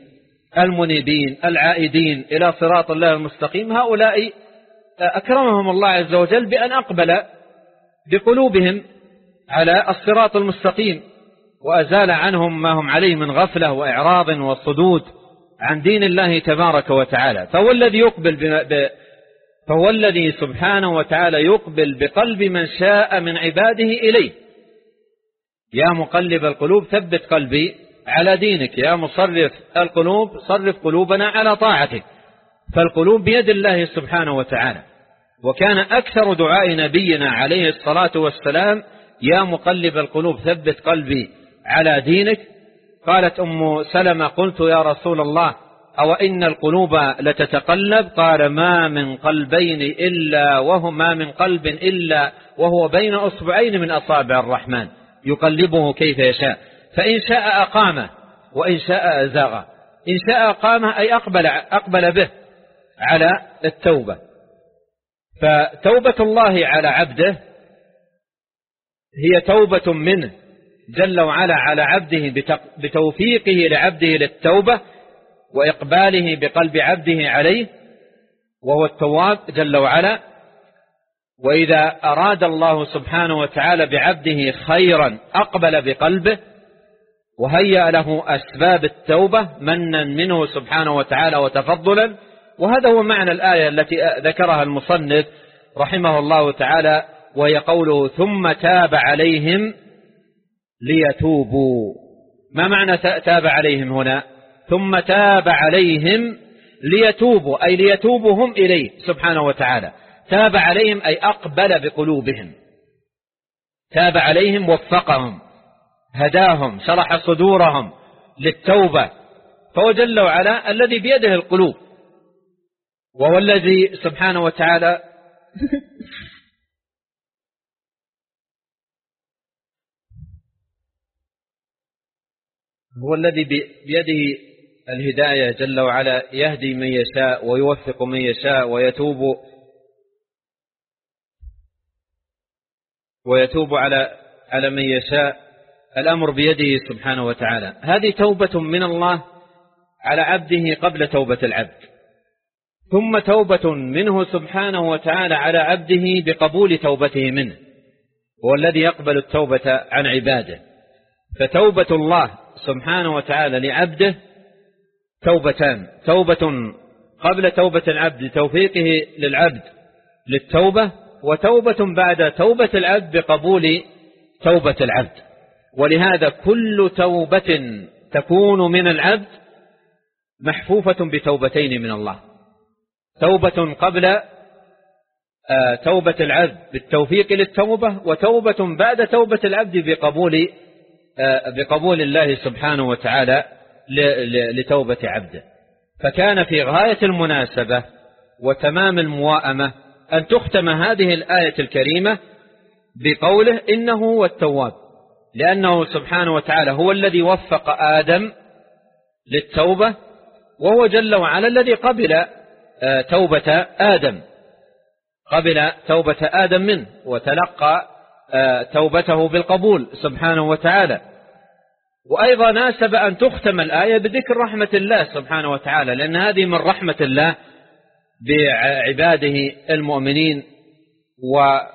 المنيبين العائدين إلى صراط الله المستقيم هؤلاء أكرمهم الله عز وجل بأن أقبل بقلوبهم على الصراط المستقيم وأزال عنهم ما هم عليه من غفلة وإعراض وصدود عن دين الله تبارك وتعالى. فهو الذي يقبل ب... فهو الذي سبحانه وتعالى يقبل بقلب من شاء من عباده إليه. يا مقلب القلوب ثبت قلبي على دينك. يا مصرف القلوب صرف قلوبنا على طاعتك. فالقلوب بيد الله سبحانه وتعالى. وكان أكثر دعاء نبينا عليه الصلاة والسلام يا مقلب القلوب ثبت قلبي على دينك. قالت أم سلمة قلت يا رسول الله أو إن القلوب لتتقلب؟ قال ما من قلبين إلا وهو ما من قلب إلا وهو بين أصبعين من أصابع الرحمن. يقلبه كيف يشاء. فإن شاء أقامه وإن شاء أزاغه. إن شاء أقامه أي أقبل, أقبل به على التوبة. فتوبة الله على عبده هي توبة منه جل وعلا على عبده بتوفيقه لعبده للتوبة وإقباله بقلب عبده عليه وهو التواب جل وعلا. وإذا أراد الله سبحانه وتعالى بعبده خيرا أقبل بقلبه وهيأ له أسباب التوبة منا منه سبحانه وتعالى وتفضلا. وهذا هو معنى الآية التي ذكرها المصنف رحمه الله تعالى وهي قوله ثم تاب عليهم ليتوبوا. ما معنى تاب عليهم هنا؟ ثم تاب عليهم ليتوبوا أي ليتوبوا هم إليه سبحانه وتعالى. تاب عليهم أي أقبل بقلوبهم. تاب عليهم وفقهم هداهم شرح صدورهم للتوبة. فهو جل وعلا الذي بيده القلوب. وهو الذي سبحانه وتعالى هو الذي بيده الهداية جل وعلا يهدي من يشاء ويوفق من يشاء ويتوب ويتوب على على من يشاء. الأمر بيده سبحانه وتعالى. هذه توبة من الله على عبده قبل توبة العبد. ثم توبة منه سبحانه وتعالى على عبده بقبول توبته منه. هو الذي يقبل التوبة عن عباده. فتوبة الله سبحانه وتعالى لعبده توبتان. توبة قبل توبة العبد لتوفيقه للعبد للتوبة وتوبة بعد توبة العبد بقبول توبة العبد. ولهذا كل توبة تكون من العبد محفوفة بتوبتين من الله. توبة قبل آه، توبة العبد بالتوفيق للتوبة وتوبة بعد توبة العبد بقبول بقبول الله سبحانه وتعالى لتوبة عبده. فكان في غاية المناسبة وتمام المواءمة أن تختم هذه الآية الكريمة بقوله إنه هو التواب لأنه سبحانه وتعالى هو الذي وفق آدم للتوبة وهو جل وعلا الذي قبل آه، توبة آدم قبل توبة آدم منه وتلقى آه، توبته بالقبول سبحانه وتعالى. وأيضا ناسب أن تختم الآية بذكر رحمة الله سبحانه وتعالى لأن هذه من رحمة الله بعباده المؤمنين وأهل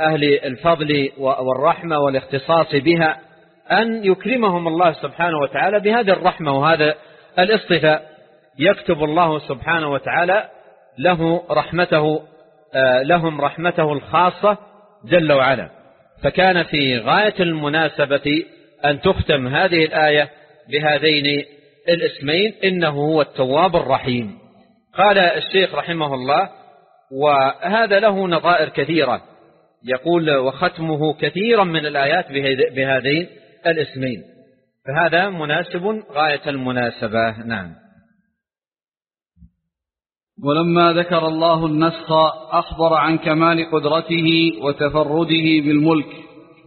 أهل الفضل والرحمة والاختصاص بها أن يكرمهم الله سبحانه وتعالى بهذه الرحمة وهذا الاصطفاء. يكتب الله سبحانه وتعالى له رحمته لهم رحمته الخاصة جل وعلا. فكان في غاية المناسبة أن تختم هذه الآية بهذين الاسمين إنه هو التواب الرحيم. قال الشيخ رحمه الله وهذا له نظائر كثيرة. يقول وختمه كثيرا من الآيات بهذين الاسمين. فهذا مناسب غاية المناسبة. نعم. ولما ذكر الله النسخ أخبر عن كمال قدرته وتفرده بالملك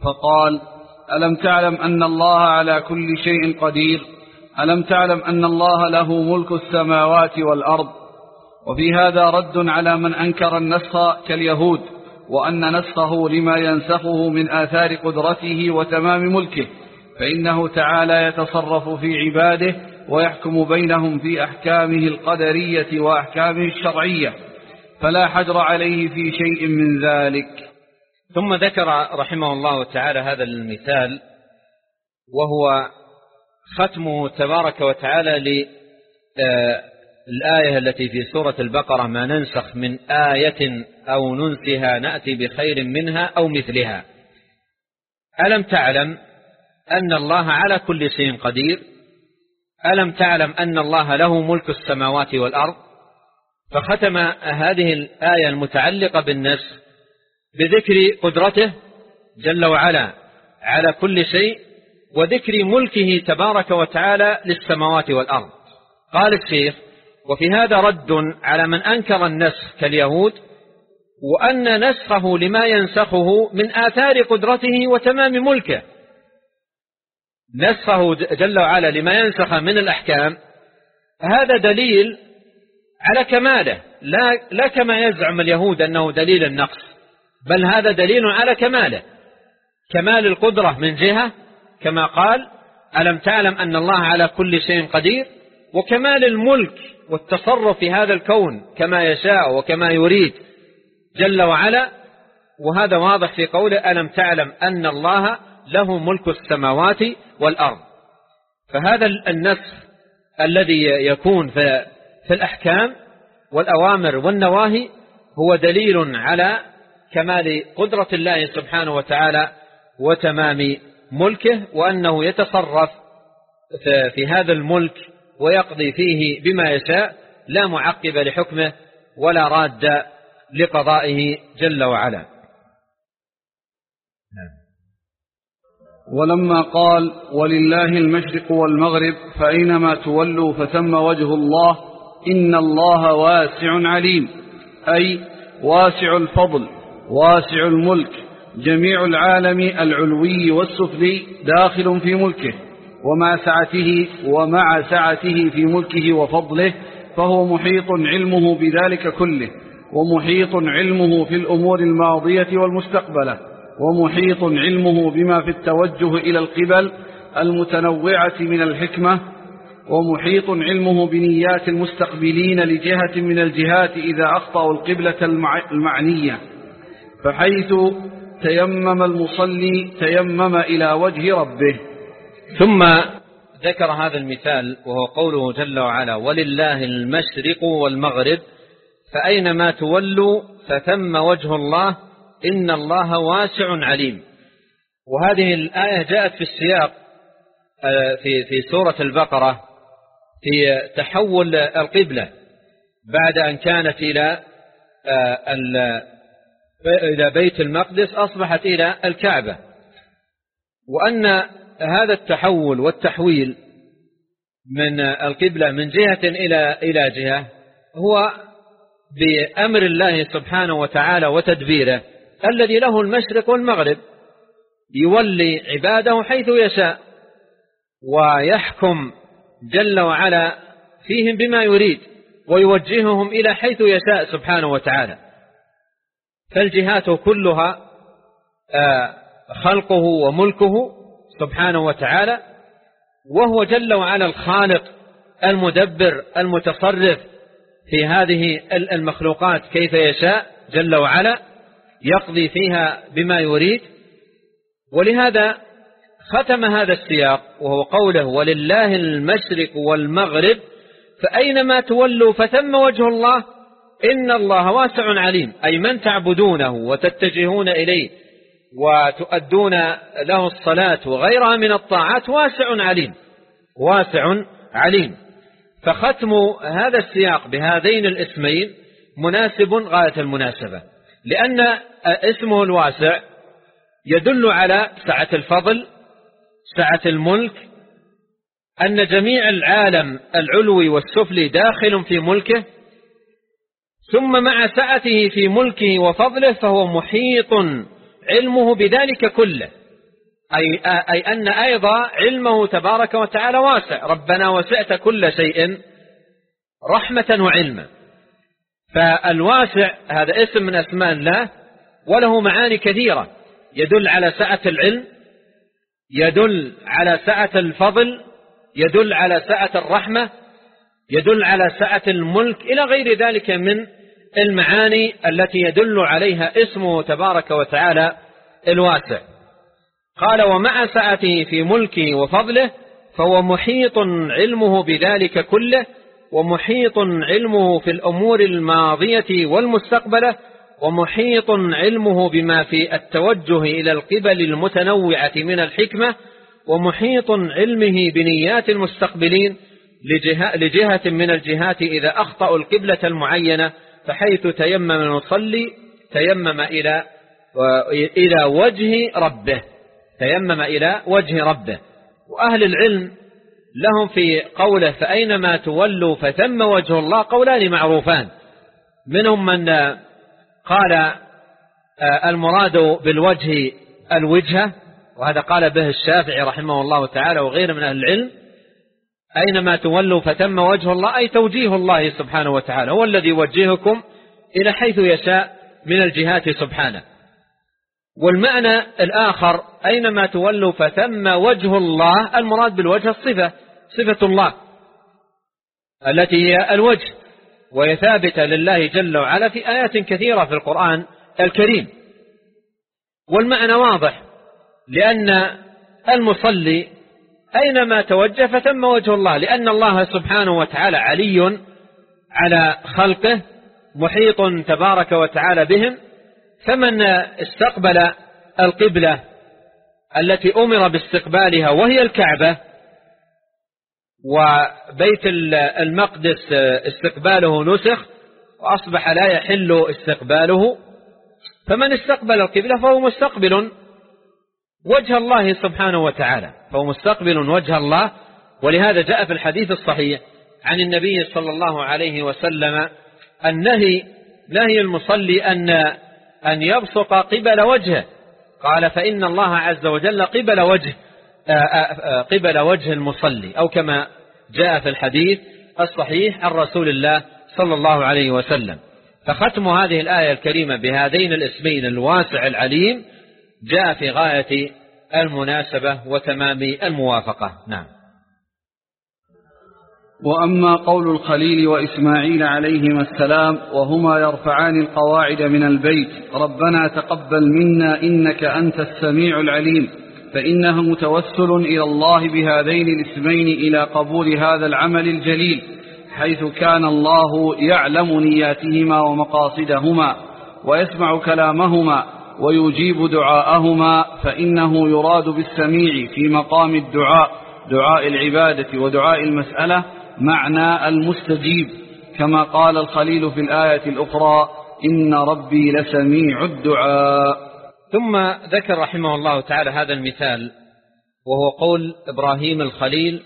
فقال ألم تعلم أن الله على كل شيء قدير؟ ألم تعلم أن الله له ملك السماوات والأرض؟ وفي هذا رد على من أنكر النسخ كاليهود وأن نسخه لما ينسخه من آثار قدرته وتمام ملكه فإنه تعالى يتصرف في عباده ويحكم بينهم في أحكامه القدرية وأحكامه الشرعية فلا حجر عليه في شيء من ذلك. ثم ذكر رحمه الله تعالى هذا المثال وهو ختمه تبارك وتعالى للآية التي في سورة البقرة ما ننسخ من آية أو ننسها نأتي بخير منها أو مثلها. ألم تعلم أن الله على كل شيء قدير؟ ألم تعلم أن الله له ملك السماوات والأرض؟ فختم هذه الآية المتعلقة بالنفس بذكر قدرته جل وعلا على كل شيء وذكر ملكه تبارك وتعالى للسماوات والأرض. قال الشيخ وفي هذا رد على من أنكر النسخ كاليهود وأن نسخه لما ينسخه من آثار قدرته وتمام ملكه. نسخه جل وعلا لما ينسخ من الأحكام هذا دليل على كماله. لا, لا كما يزعم اليهود أنه دليل النقص بل هذا دليل على كماله. كمال القدرة من جهة كما قال ألم تعلم أن الله على كل شيء قدير؟ وكمال الملك والتصرف في هذا الكون كما يشاء وكما يريد جل وعلا. وهذا واضح في قوله ألم تعلم أن الله له ملك السماوات والأرض. فهذا النسخ الذي يكون في, في الأحكام والأوامر والنواهي هو دليل على كمال قدرة الله سبحانه وتعالى وتمام ملكه وأنه يتصرف في هذا الملك ويقضي فيه بما يشاء لا معقب لحكمه ولا راد لقضائه جل وعلا. ولما قال ولله المشرق والمغرب فأينما تولوا فثم وجه الله إن الله واسع عليم. أي واسع الفضل واسع الملك جميع العالم العلوي والسفلي داخل في ملكه ومع سعته ومع سعته في ملكه وفضله فهو محيط علمه بذلك كله ومحيط علمه في الأمور الماضية والمستقبلة. ومحيط علمه بما في التوجه إلى القبل المتنوعة من الحكمة ومحيط علمه بنيات المستقبلين لجهة من الجهات إذا أخطأوا القبلة المعنية فحيث تيمم المصلي تيمم إلى وجه ربه. ثم ذكر هذا المثال وهو قوله جل وعلا ولله المشرق والمغرب فأينما تولوا فثم وجه الله إن الله واسع عليم. وهذه الآية جاءت في السياق آه، في في سورة البقرة في تحول القبلة بعد أن كانت إلى آه، إلى بيت المقدس أصبحت إلى الكعبة. وأن هذا التحول والتحويل من القبلة من جهة إلى إلى جهة هو بأمر الله سبحانه وتعالى وتدبيره. الذي له المشرق والمغرب يولي عباده حيث يشاء ويحكم جل وعلا فيهم بما يريد ويوجههم إلى حيث يشاء سبحانه وتعالى. فالجهات كلها آه، خلقه وملكه سبحانه وتعالى وهو جل وعلا الخالق المدبر المتصرف في هذه المخلوقات كيف يشاء جل وعلا. يقضي فيها بما يريد. ولهذا ختم هذا السياق وهو قوله ولله المشرق والمغرب فأينما تولوا فثم وجه الله إن الله واسع عليم أي من تعبدونه وتتجهون إليه وتؤدون له الصلاة وغيرها من الطاعات واسع عليم واسع عليم. فختم هذا السياق بهذين الاسمين مناسب غاية المناسبة. لأن اسمه الواسع يدل على سعة الفضل سعة الملك أن جميع العالم العلوي والسفلي داخل في ملكه ثم مع سعته في ملكه وفضله فهو محيط علمه بذلك كله. أي, أي أن أيضا علمه تبارك وتعالى واسع. ربنا وسعت كل شيء رحمة وعلما. فالواسع هذا اسم من أسماء الله وله معاني كثيرة. يدل على سعة العلم يدل على سعة الفضل يدل على سعة الرحمة يدل على سعة الملك إلى غير ذلك من المعاني التي يدل عليها اسمه تبارك وتعالى الواسع. قال ومع سعته في ملكه وفضله فهو محيط علمه بذلك كله ومحيط علمه في الأمور الماضية والمستقبلة ومحيط علمه بما في التوجه إلى القبل المتنوعة من الحكمة ومحيط علمه بنيات المستقبلين لجهة, لجهة من الجهات إذا أخطأوا القبلة المعينة فحيث تيمم المصلي تيمم إلى إلى وجه ربه تيمم إلى وجه ربه. وأهل العلم لهم في قوله فأينما تولوا فثم وجه الله قولان معروفان. منهم من قال آه، المراد بالوجه الوجهة وهذا قال به الشافعي رحمه الله تعالى وغيره من أهل العلم. أينما تولوا فتم وجه الله أي توجيه الله سبحانه وتعالى هو الذي يوجهكم إلى حيث يشاء من الجهات سبحانه. والمعنى الآخر أينما تولوا فثم وجه الله المراد بالوجه الصفة. صفة الله التي هي الوجه وهي ثابتة لله جل وعلا في آيات كثيرة في القرآن الكريم. والمعنى واضح لأن المصلي أينما توجه فتم وجه الله لأن الله سبحانه وتعالى علي على خلقه محيط تبارك وتعالى بهم فمن استقبل القبلة التي أمر باستقبالها وهي الكعبة وبيت المقدس استقباله نسخ وأصبح لا يحل استقباله. فمن استقبل القبلة فهو مستقبل وجه الله سبحانه وتعالى. فهو مستقبل وجه الله. ولهذا جاء في الحديث الصحيح عن النبي صلى الله عليه وسلم النهي نهي المصلي أن أن يبصق قبل وجهه. قال فإن الله عز وجل قبل وجه قبل وجه المصلي أو كما جاء في الحديث الصحيح عن رسول الله صلى الله عليه وسلم. فختم هذه الآية الكريمة بهذين الاسمين الواسع العليم جاء في غاية المناسبة وتمام الموافقة. نعم. وأما قول الخليل وإسماعيل عليهما السلام وهما يرفعان القواعد من البيت ربنا تقبل منا إنك أنت السميع العليم. فإنه متوسل إلى الله بهذين الاسمين إلى قبول هذا العمل الجليل حيث كان الله يعلم نياتهما ومقاصدهما ويسمع كلامهما ويجيب دعاءهما فإنه يراد بالسميع في مقام الدعاء دعاء العبادة ودعاء المسألة معنى المستجيب. كما قال الخليل في الآية الأخرى إن ربي لسميع الدعاء. ثم ذكر رحمه الله تعالى هذا المثال وهو قول إبراهيم الخليل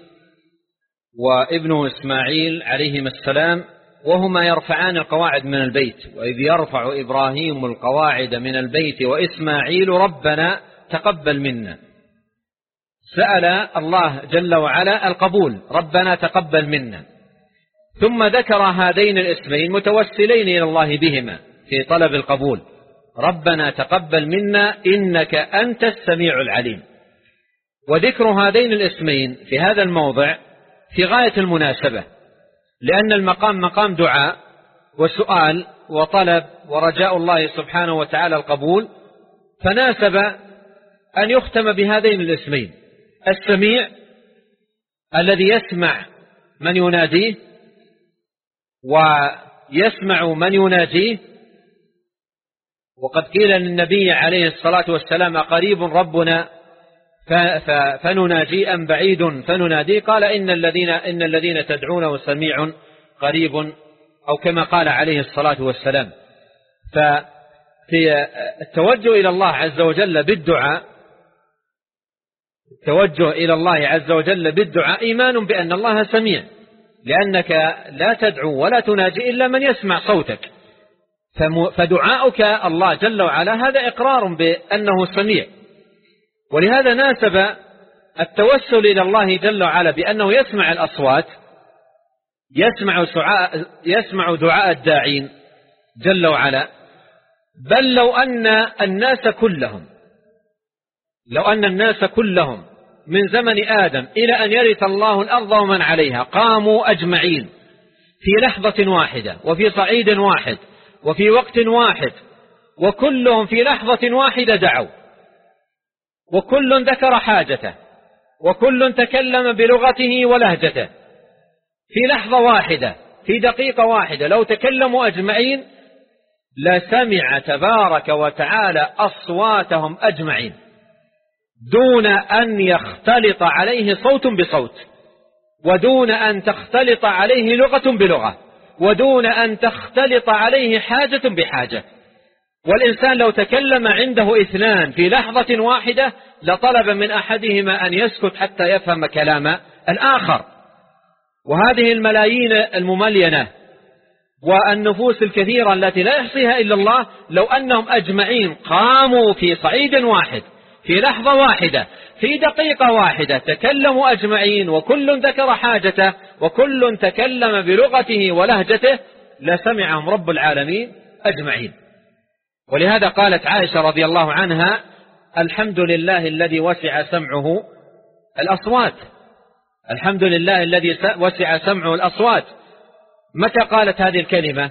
وابنه إسماعيل عليهما السلام وهما يرفعان القواعد من البيت وإذ يرفع إبراهيم القواعد من البيت وإسماعيل ربنا تقبل منا. سأل الله جل وعلا القبول ربنا تقبل منا. ثم ذكر هذين الاسمين متوسلين إلى الله بهما في طلب القبول. ربنا تقبل منا إنك أنت السميع العليم. وذكر هذين الاسمين في هذا الموضع في غاية المناسبة لأن المقام مقام دعاء وسؤال وطلب ورجاء الله سبحانه وتعالى القبول فناسب أن يختم بهذين الاسمين. السميع الذي يسمع من يناديه ويسمع من يناديه وقد قيل للنبي عليه الصلاة والسلام قريب ربنا فنناجي أم بعيد فننادي. قال إن الذين, إن الذين تدعونه سميع قريب أو كما قال عليه الصلاة والسلام. ففي التوجه إلى الله عز وجل بالدعاء التوجه إلى الله عز وجل بالدعاء إيمان بأن الله سميع لأنك لا تدعو ولا تناجي إلا من يسمع صوتك. فدعاؤك الله جل وعلا هذا إقرار بأنه سميع. ولهذا ناسب التوسل إلى الله جل وعلا بأنه يسمع الأصوات يسمع, يسمع دعاء الداعين جل وعلا بل لو أن الناس كلهم لو أن الناس كلهم من زمن آدم إلى أن يرث الله الأرض ومن عليها قاموا أجمعين في لحظة واحدة وفي صعيد واحد. وفي وقت واحد وكلهم في لحظة واحدة دعوا. وكل ذكر حاجته وكل تكلم بلغته ولهجته. في لحظة واحدة في دقيقة واحدة لو تكلموا أجمعين لسمع تبارك وتعالى أصواتهم أجمعين. دون أن يختلط عليه صوت بصوت ودون أن تختلط عليه لغة بلغة. ودون أن تختلط عليه حاجة بحاجة. والإنسان لو تكلم عنده اثنان في لحظة واحدة لطلب من أحدهما أن يسكت حتى يفهم كلام الآخر. وهذه الملايين المملينة والنفوس الكثيرة التي لا يحصيها إلا الله لو أنهم أجمعين قاموا في صعيد واحد في لحظة واحدة في دقيقة واحدة تكلموا أجمعين وكل ذكر حاجته وكل تكلم بلغته ولهجته لسمعهم رب العالمين أجمعين. ولهذا قالت عائشة رضي الله عنها الحمد لله الذي وسع سمعه الأصوات. الحمد لله الذي وسع سمعه الأصوات. متى قالت هذه الكلمة؟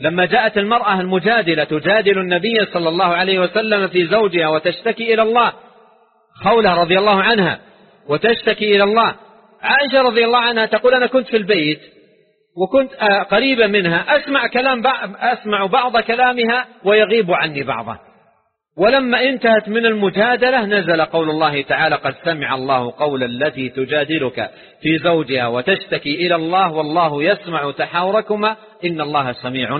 لما جاءت المرأة المجادلة تجادل النبي صلى الله عليه وسلم في زوجها وتشتكي إلى الله. خولة رضي الله عنها وتشتكي إلى الله. عائشة رضي الله عنها تقول أنا كنت في البيت وكنت آه، قريبا منها أسمع, كلام أسمع بعض كلامها ويغيب عني بعضه. ولما انتهت من المجادلة نزل قول الله تعالى قد سمع الله قول التي تجادلك في زوجها وتشتكي إلى الله والله يسمع تحاوركما. إن الله سميع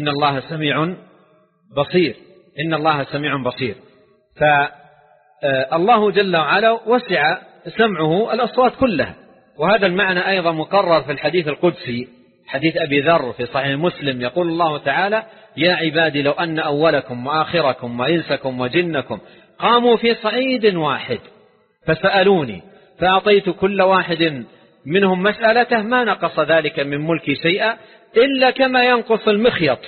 إن الله سميع بصير إن الله سميع بصير. فالله جل وعلا وسع سمعه الأصوات كلها. وهذا المعنى أيضا مقرر في الحديث القدسي حديث أبي ذر في صحيح مسلم يقول الله تعالى يا عبادي لو أن أولكم وآخركم وإنسكم وجنكم قاموا في صعيد واحد فسألوني فأعطيت كل واحد منهم مسألته ما نقص ذلك من ملكي شيئا إلا كما ينقص المخيط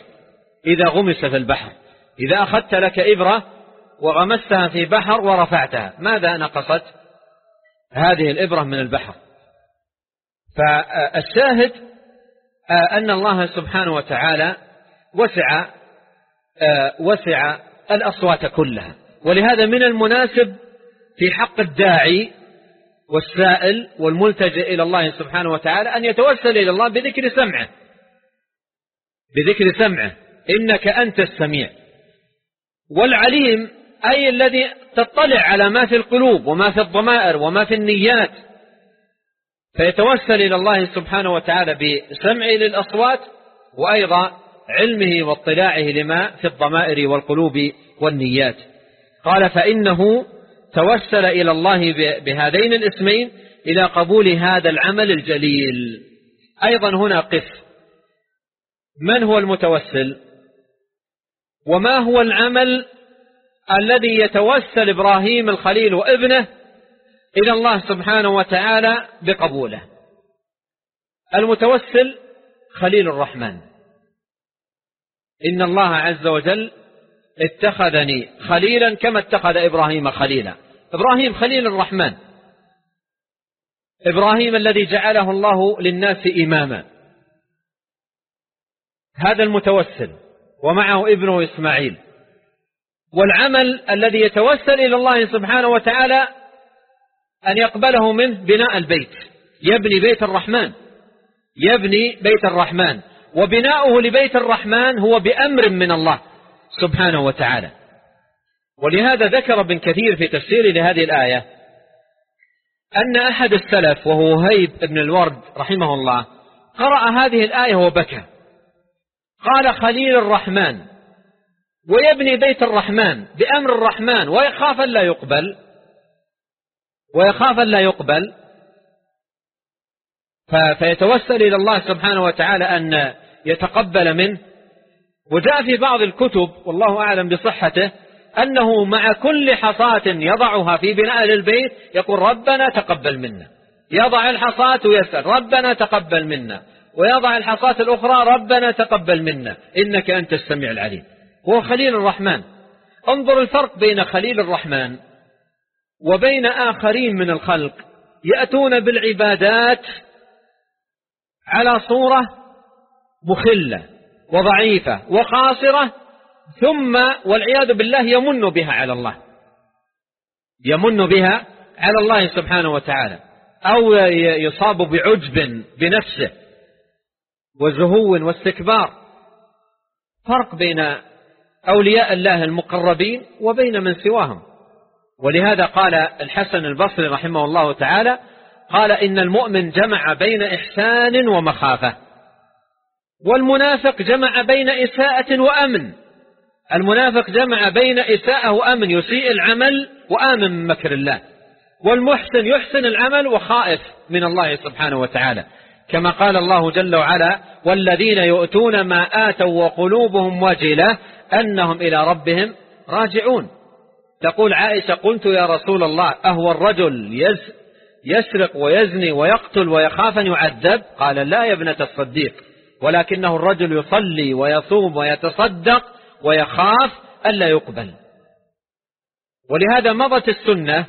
إذا غمس في البحر. إذا أخذت لك إبرة وغمستها في بحر ورفعتها. ماذا نقصت؟ هذه الإبرة من البحر. فالشاهد أن الله سبحانه وتعالى وسع وسع الأصوات كلها. ولهذا من المناسب في حق الداعي والسائل والملتجئ إلى الله سبحانه وتعالى أن يتوسل إلى الله بذكر سمعه. بذكر سمعه. إنك أنت السميع. والعليم أي الذي تطلع على ما في القلوب وما في الضمائر وما في النيات. فيتوسل إلى الله سبحانه وتعالى بسمعه للأصوات وأيضا علمه واطلاعه لما في الضمائر والقلوب والنيات. قال فإنه توسل إلى الله بهذين الاسمين إلى قبول هذا العمل الجليل. أيضا هنا قف. من هو المتوسل؟ وما هو العمل الذي يتوسل إبراهيم الخليل وابنه إلى الله سبحانه وتعالى بقبوله. المتوسل خليل الرحمن. إن الله عز وجل اتخذني خليلا كما اتخذ إبراهيم خليلا. إبراهيم خليل الرحمن. إبراهيم الذي جعله الله للناس إماما. هذا المتوسل ومعه ابنه إسماعيل. والعمل الذي يتوسل إلى الله سبحانه وتعالى أن يقبله منه بناء البيت. يبني بيت الرحمن. يبني بيت الرحمن. وبناؤه لبيت الرحمن هو بأمر من الله سبحانه وتعالى. ولهذا ذكر ابن كثير في تفسيره لهذه الآية أن أحد السلف وهو هيب بن الورد رحمه الله قرأ هذه الآية وبكى. قال خليل الرحمن ويبني بيت الرحمن بأمر الرحمن ويخاف لا يقبل. ويخاف لا يقبل. فيتوسل إلى الله سبحانه وتعالى أن يتقبل منه. وجاء في بعض الكتب والله أعلم بصحته أنه مع كل حصاة يضعها في بناء للبيت يقول ربنا تقبل منا. يضع الحصاة ويسأل ربنا تقبل منا. ويضع الحصاة الأخرى ربنا تقبل منا. إنك أنت السميع العليم. هو خليل الرحمن. انظر الفرق بين خليل الرحمن وبين آخرين من الخلق. يأتون بالعبادات على صورة مخلة وضعيفة وقاصرة ثم والعياذ بالله يمن بها على الله. يمن بها على الله سبحانه وتعالى. أو يصاب بعجب بنفسه وزهو واستكبار. فرق بين أولياء الله المقربين وبين من سواهم. ولهذا قال الحسن البصري رحمه الله تعالى قال إن المؤمن جمع بين إحسان ومخافة والمنافق جمع بين إساءة وأمن. المنافق جمع بين إساءة وأمن يسيء العمل وآمن من مكر الله والمحسن يحسن العمل وخائف من الله سبحانه وتعالى. كما قال الله جل وعلا والذين يؤتون ما آتوا وقلوبهم وجلة أنهم إلى ربهم راجعون. تقول عائشة قلت يا رسول الله أهو الرجل يسرق ويزني ويقتل ويخاف أن يعذب؟ قال لا يا ابنة الصديق ولكنه الرجل يصلي ويصوم ويتصدق ويخاف ألا يقبل. ولهذا مضت السنة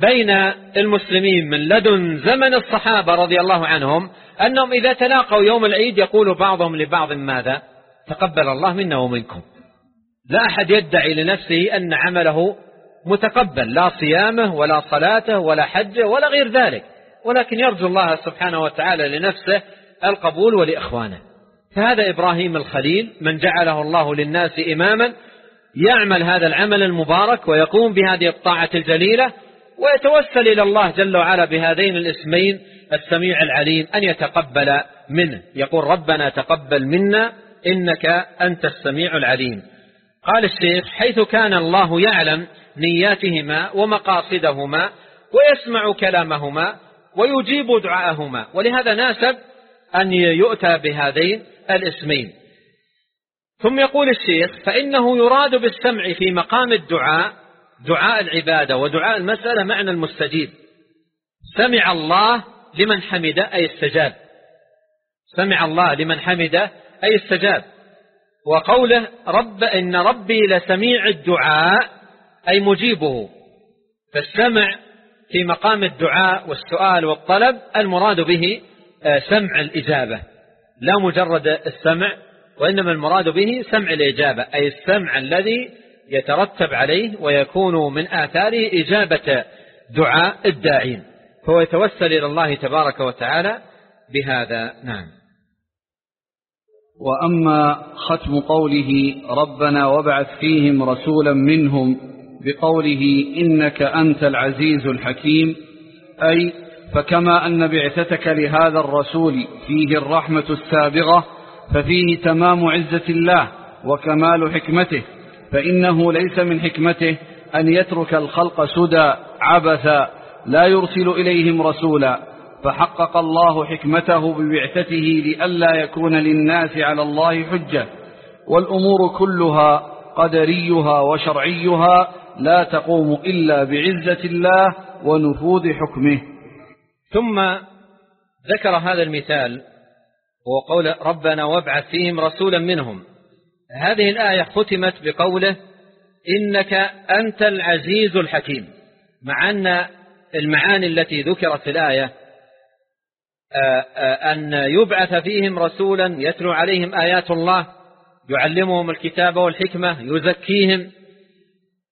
بين المسلمين من لدن زمن الصحابة رضي الله عنهم أنهم إذا تلاقوا يوم العيد يقول بعضهم لبعض ماذا؟ تقبل الله منا ومنكم. لا أحد يدعي لنفسه أن عمله متقبل لا صيامه ولا صلاته ولا حجه ولا غير ذلك. ولكن يرجو الله سبحانه وتعالى لنفسه القبول ولإخوانه. فهذا إبراهيم الخليل من جعله الله للناس إماما يعمل هذا العمل المبارك ويقوم بهذه الطاعة الجليلة ويتوسل إلى الله جل وعلا بهذين الاسمين السميع العليم أن يتقبل منه. يقول ربنا تقبل منا إنك أنت السميع العليم. قال الشيخ حيث كان الله يعلم نياتهما ومقاصدهما ويسمع كلامهما ويجيب دعاءهما. ولهذا ناسب أن يؤتى بهذين الاسمين. ثم يقول الشيخ فإنه يراد بالسمع في مقام الدعاء دعاء العبادة ودعاء المسألة معنى المستجيب. سمع الله لمن حمد أي استجاب سمع الله لمن حمد أي استجاب. وقوله رب إن ربي لسميع الدعاء أي مجيبه. فالسمع في مقام الدعاء والسؤال والطلب المراد به آه، سمع الإجابة. لا مجرد السمع وإنما المراد به سمع الإجابة أي السمع الذي يترتب عليه ويكون من آثاره إجابة دعاء الداعين. فهو يتوسل إلى الله تبارك وتعالى بهذا. نعم. وأما ختم قوله ربنا وابعث فيهم رسولا منهم بقوله إنك أنت العزيز الحكيم أي فكما أن بعثتك لهذا الرسول فيه الرحمة السابغة ففيه تمام عزة الله وكمال حكمته فإنه ليس من حكمته أن يترك الخلق سدى عبثا لا يرسل إليهم رسولا. فحقق الله حكمته ببعثته لئلا يكون للناس على الله حجة. والأمور كلها قدريها وشرعيها لا تقوم إلا بعزة الله ونفوذ حكمه. ثم ذكر هذا المثال هو قول ربنا وابعث فيهم رسولا منهم. هذه الآية ختمت بقوله إنك أنت العزيز الحكيم. مع أن المعاني التي ذكرت في الآية أن يبعث فيهم رسولا يتلو عليهم آيات الله يعلمهم الكتاب والحكمة يزكيهم.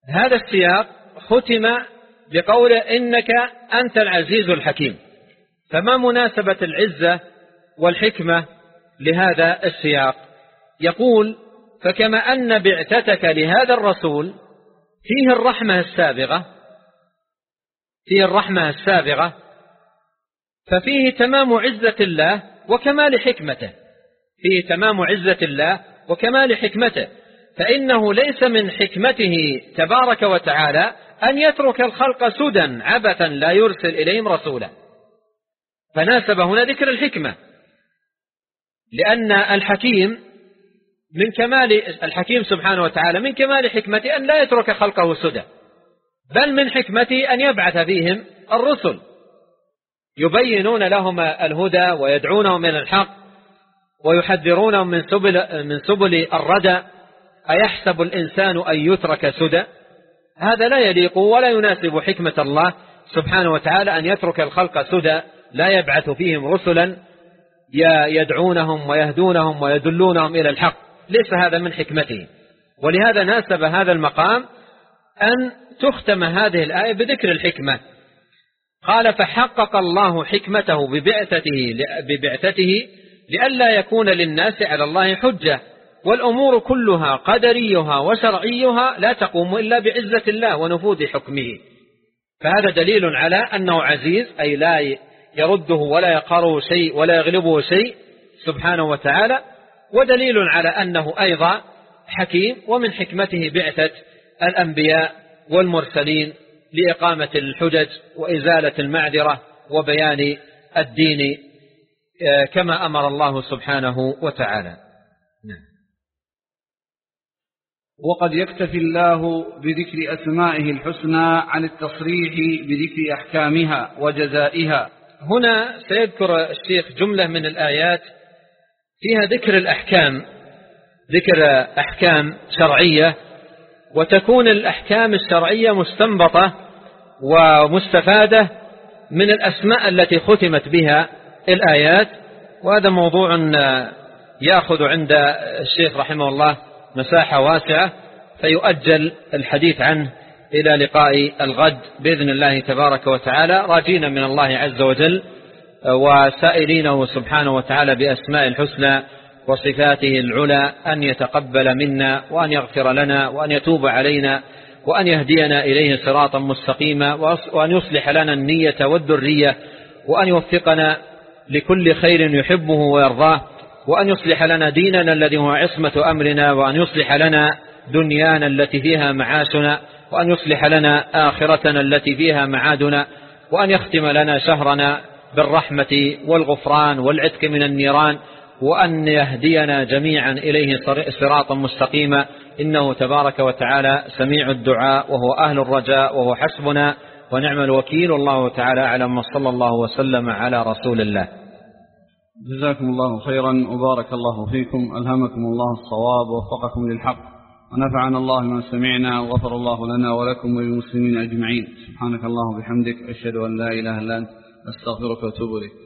هذا السياق ختم بقوله إنك أنت العزيز الحكيم. فما مناسبة العزة والحكمة لهذا السياق؟ يقول فكما أن بعثتك لهذا الرسول فيه الرحمة السابغة فيه الرحمة السابغة ففيه تمام عزة الله وكمال حكمته. فيه تمام عزة الله وكمال حكمته. فإنه ليس من حكمته تبارك وتعالى أن يترك الخلق سدى عبثا لا يرسل إليهم رسولا. فناسب هنا ذكر الحكمة. لأن الحكيم من كمال الحكيم سبحانه وتعالى من كمال حكمته أن لا يترك خلقه سدى بل من حكمته أن يبعث فيهم الرسل. يبينون لهم الهدى ويدعونهم إلى الحق ويحذرونهم من سبل, من سبل الردى. أيحسب الإنسان أن يترك سدى؟ هذا لا يليق ولا يناسب حكمة الله سبحانه وتعالى أن يترك الخلق سدى. لا يبعث فيهم رسلا يدعونهم ويهدونهم ويدلونهم إلى الحق. ليس هذا من حكمته. ولهذا ناسب هذا المقام أن تختم هذه الآية بذكر الحكمة. قال فحقق الله حكمته ببعثته ببعثته لئلا يكون للناس على الله حجة والأمور كلها قدريها وشرعيها لا تقوم إلا بعزة الله ونفوذ حكمه. فهذا دليل على أنه عزيز أي لا يرده ولا يقره شيء ولا يغلبه شيء سبحانه وتعالى ودليل على أنه أيضا حكيم ومن حكمته بعثة الأنبياء والمرسلين لإقامة الحجج وإزالة المعذرة وبيان الدين آه، كما أمر الله سبحانه وتعالى. نعم. وقد يكتفي الله بذكر أسمائه الحسنى عن التصريح بذكر أحكامها وجزائها. هنا سيذكر الشيخ جملة من الآيات فيها ذكر الأحكام ذكر أحكام شرعية وتكون الأحكام الشرعية مستنبطة ومستفادة من الأسماء التي ختمت بها الآيات وهذا موضوع يأخذ عند الشيخ رحمه الله مساحة واسعة فيؤجل الحديث عنه إلى لقاء الغد بإذن الله تبارك وتعالى. راجين من الله عز وجل وسائلينه سبحانه وتعالى بأسماء الحسنى وصفاته العلى أن يتقبل منا وأن يغفر لنا وأن يتوب علينا وأن يهدينا إليه صراطا مستقيما وأن يصلح لنا النية والذرية وأن يوفقنا لكل خير يحبه ويرضاه وأن يصلح لنا ديننا الذي هو عصمة أمرنا وأن يصلح لنا دنيانا التي فيها معاشنا وأن يصلح لنا آخرتنا التي فيها معادنا وأن يختم لنا شهرنا بالرحمة والغفران والعتق من النيران وأن يهدينا جميعا إليه صراطا مستقيما. إنه تبارك وتعالى سميع الدعاء وهو أهل الرجاء وهو حسبنا ونعم الوكيل. الله تعالى أعلم وصلى الله وسلم على رسول الله. جزاكم الله خيرا وبارك الله فيكم ألهمكم الله الصواب ووفقكم للحق. ونفعنا الله ما سمعنا وغفر الله لنا ولكم وللمسلمين أجمعين. سبحانك الله وبحمدك أشهد أن لا إله إلا أنت أستغفرك وأتوب إليك.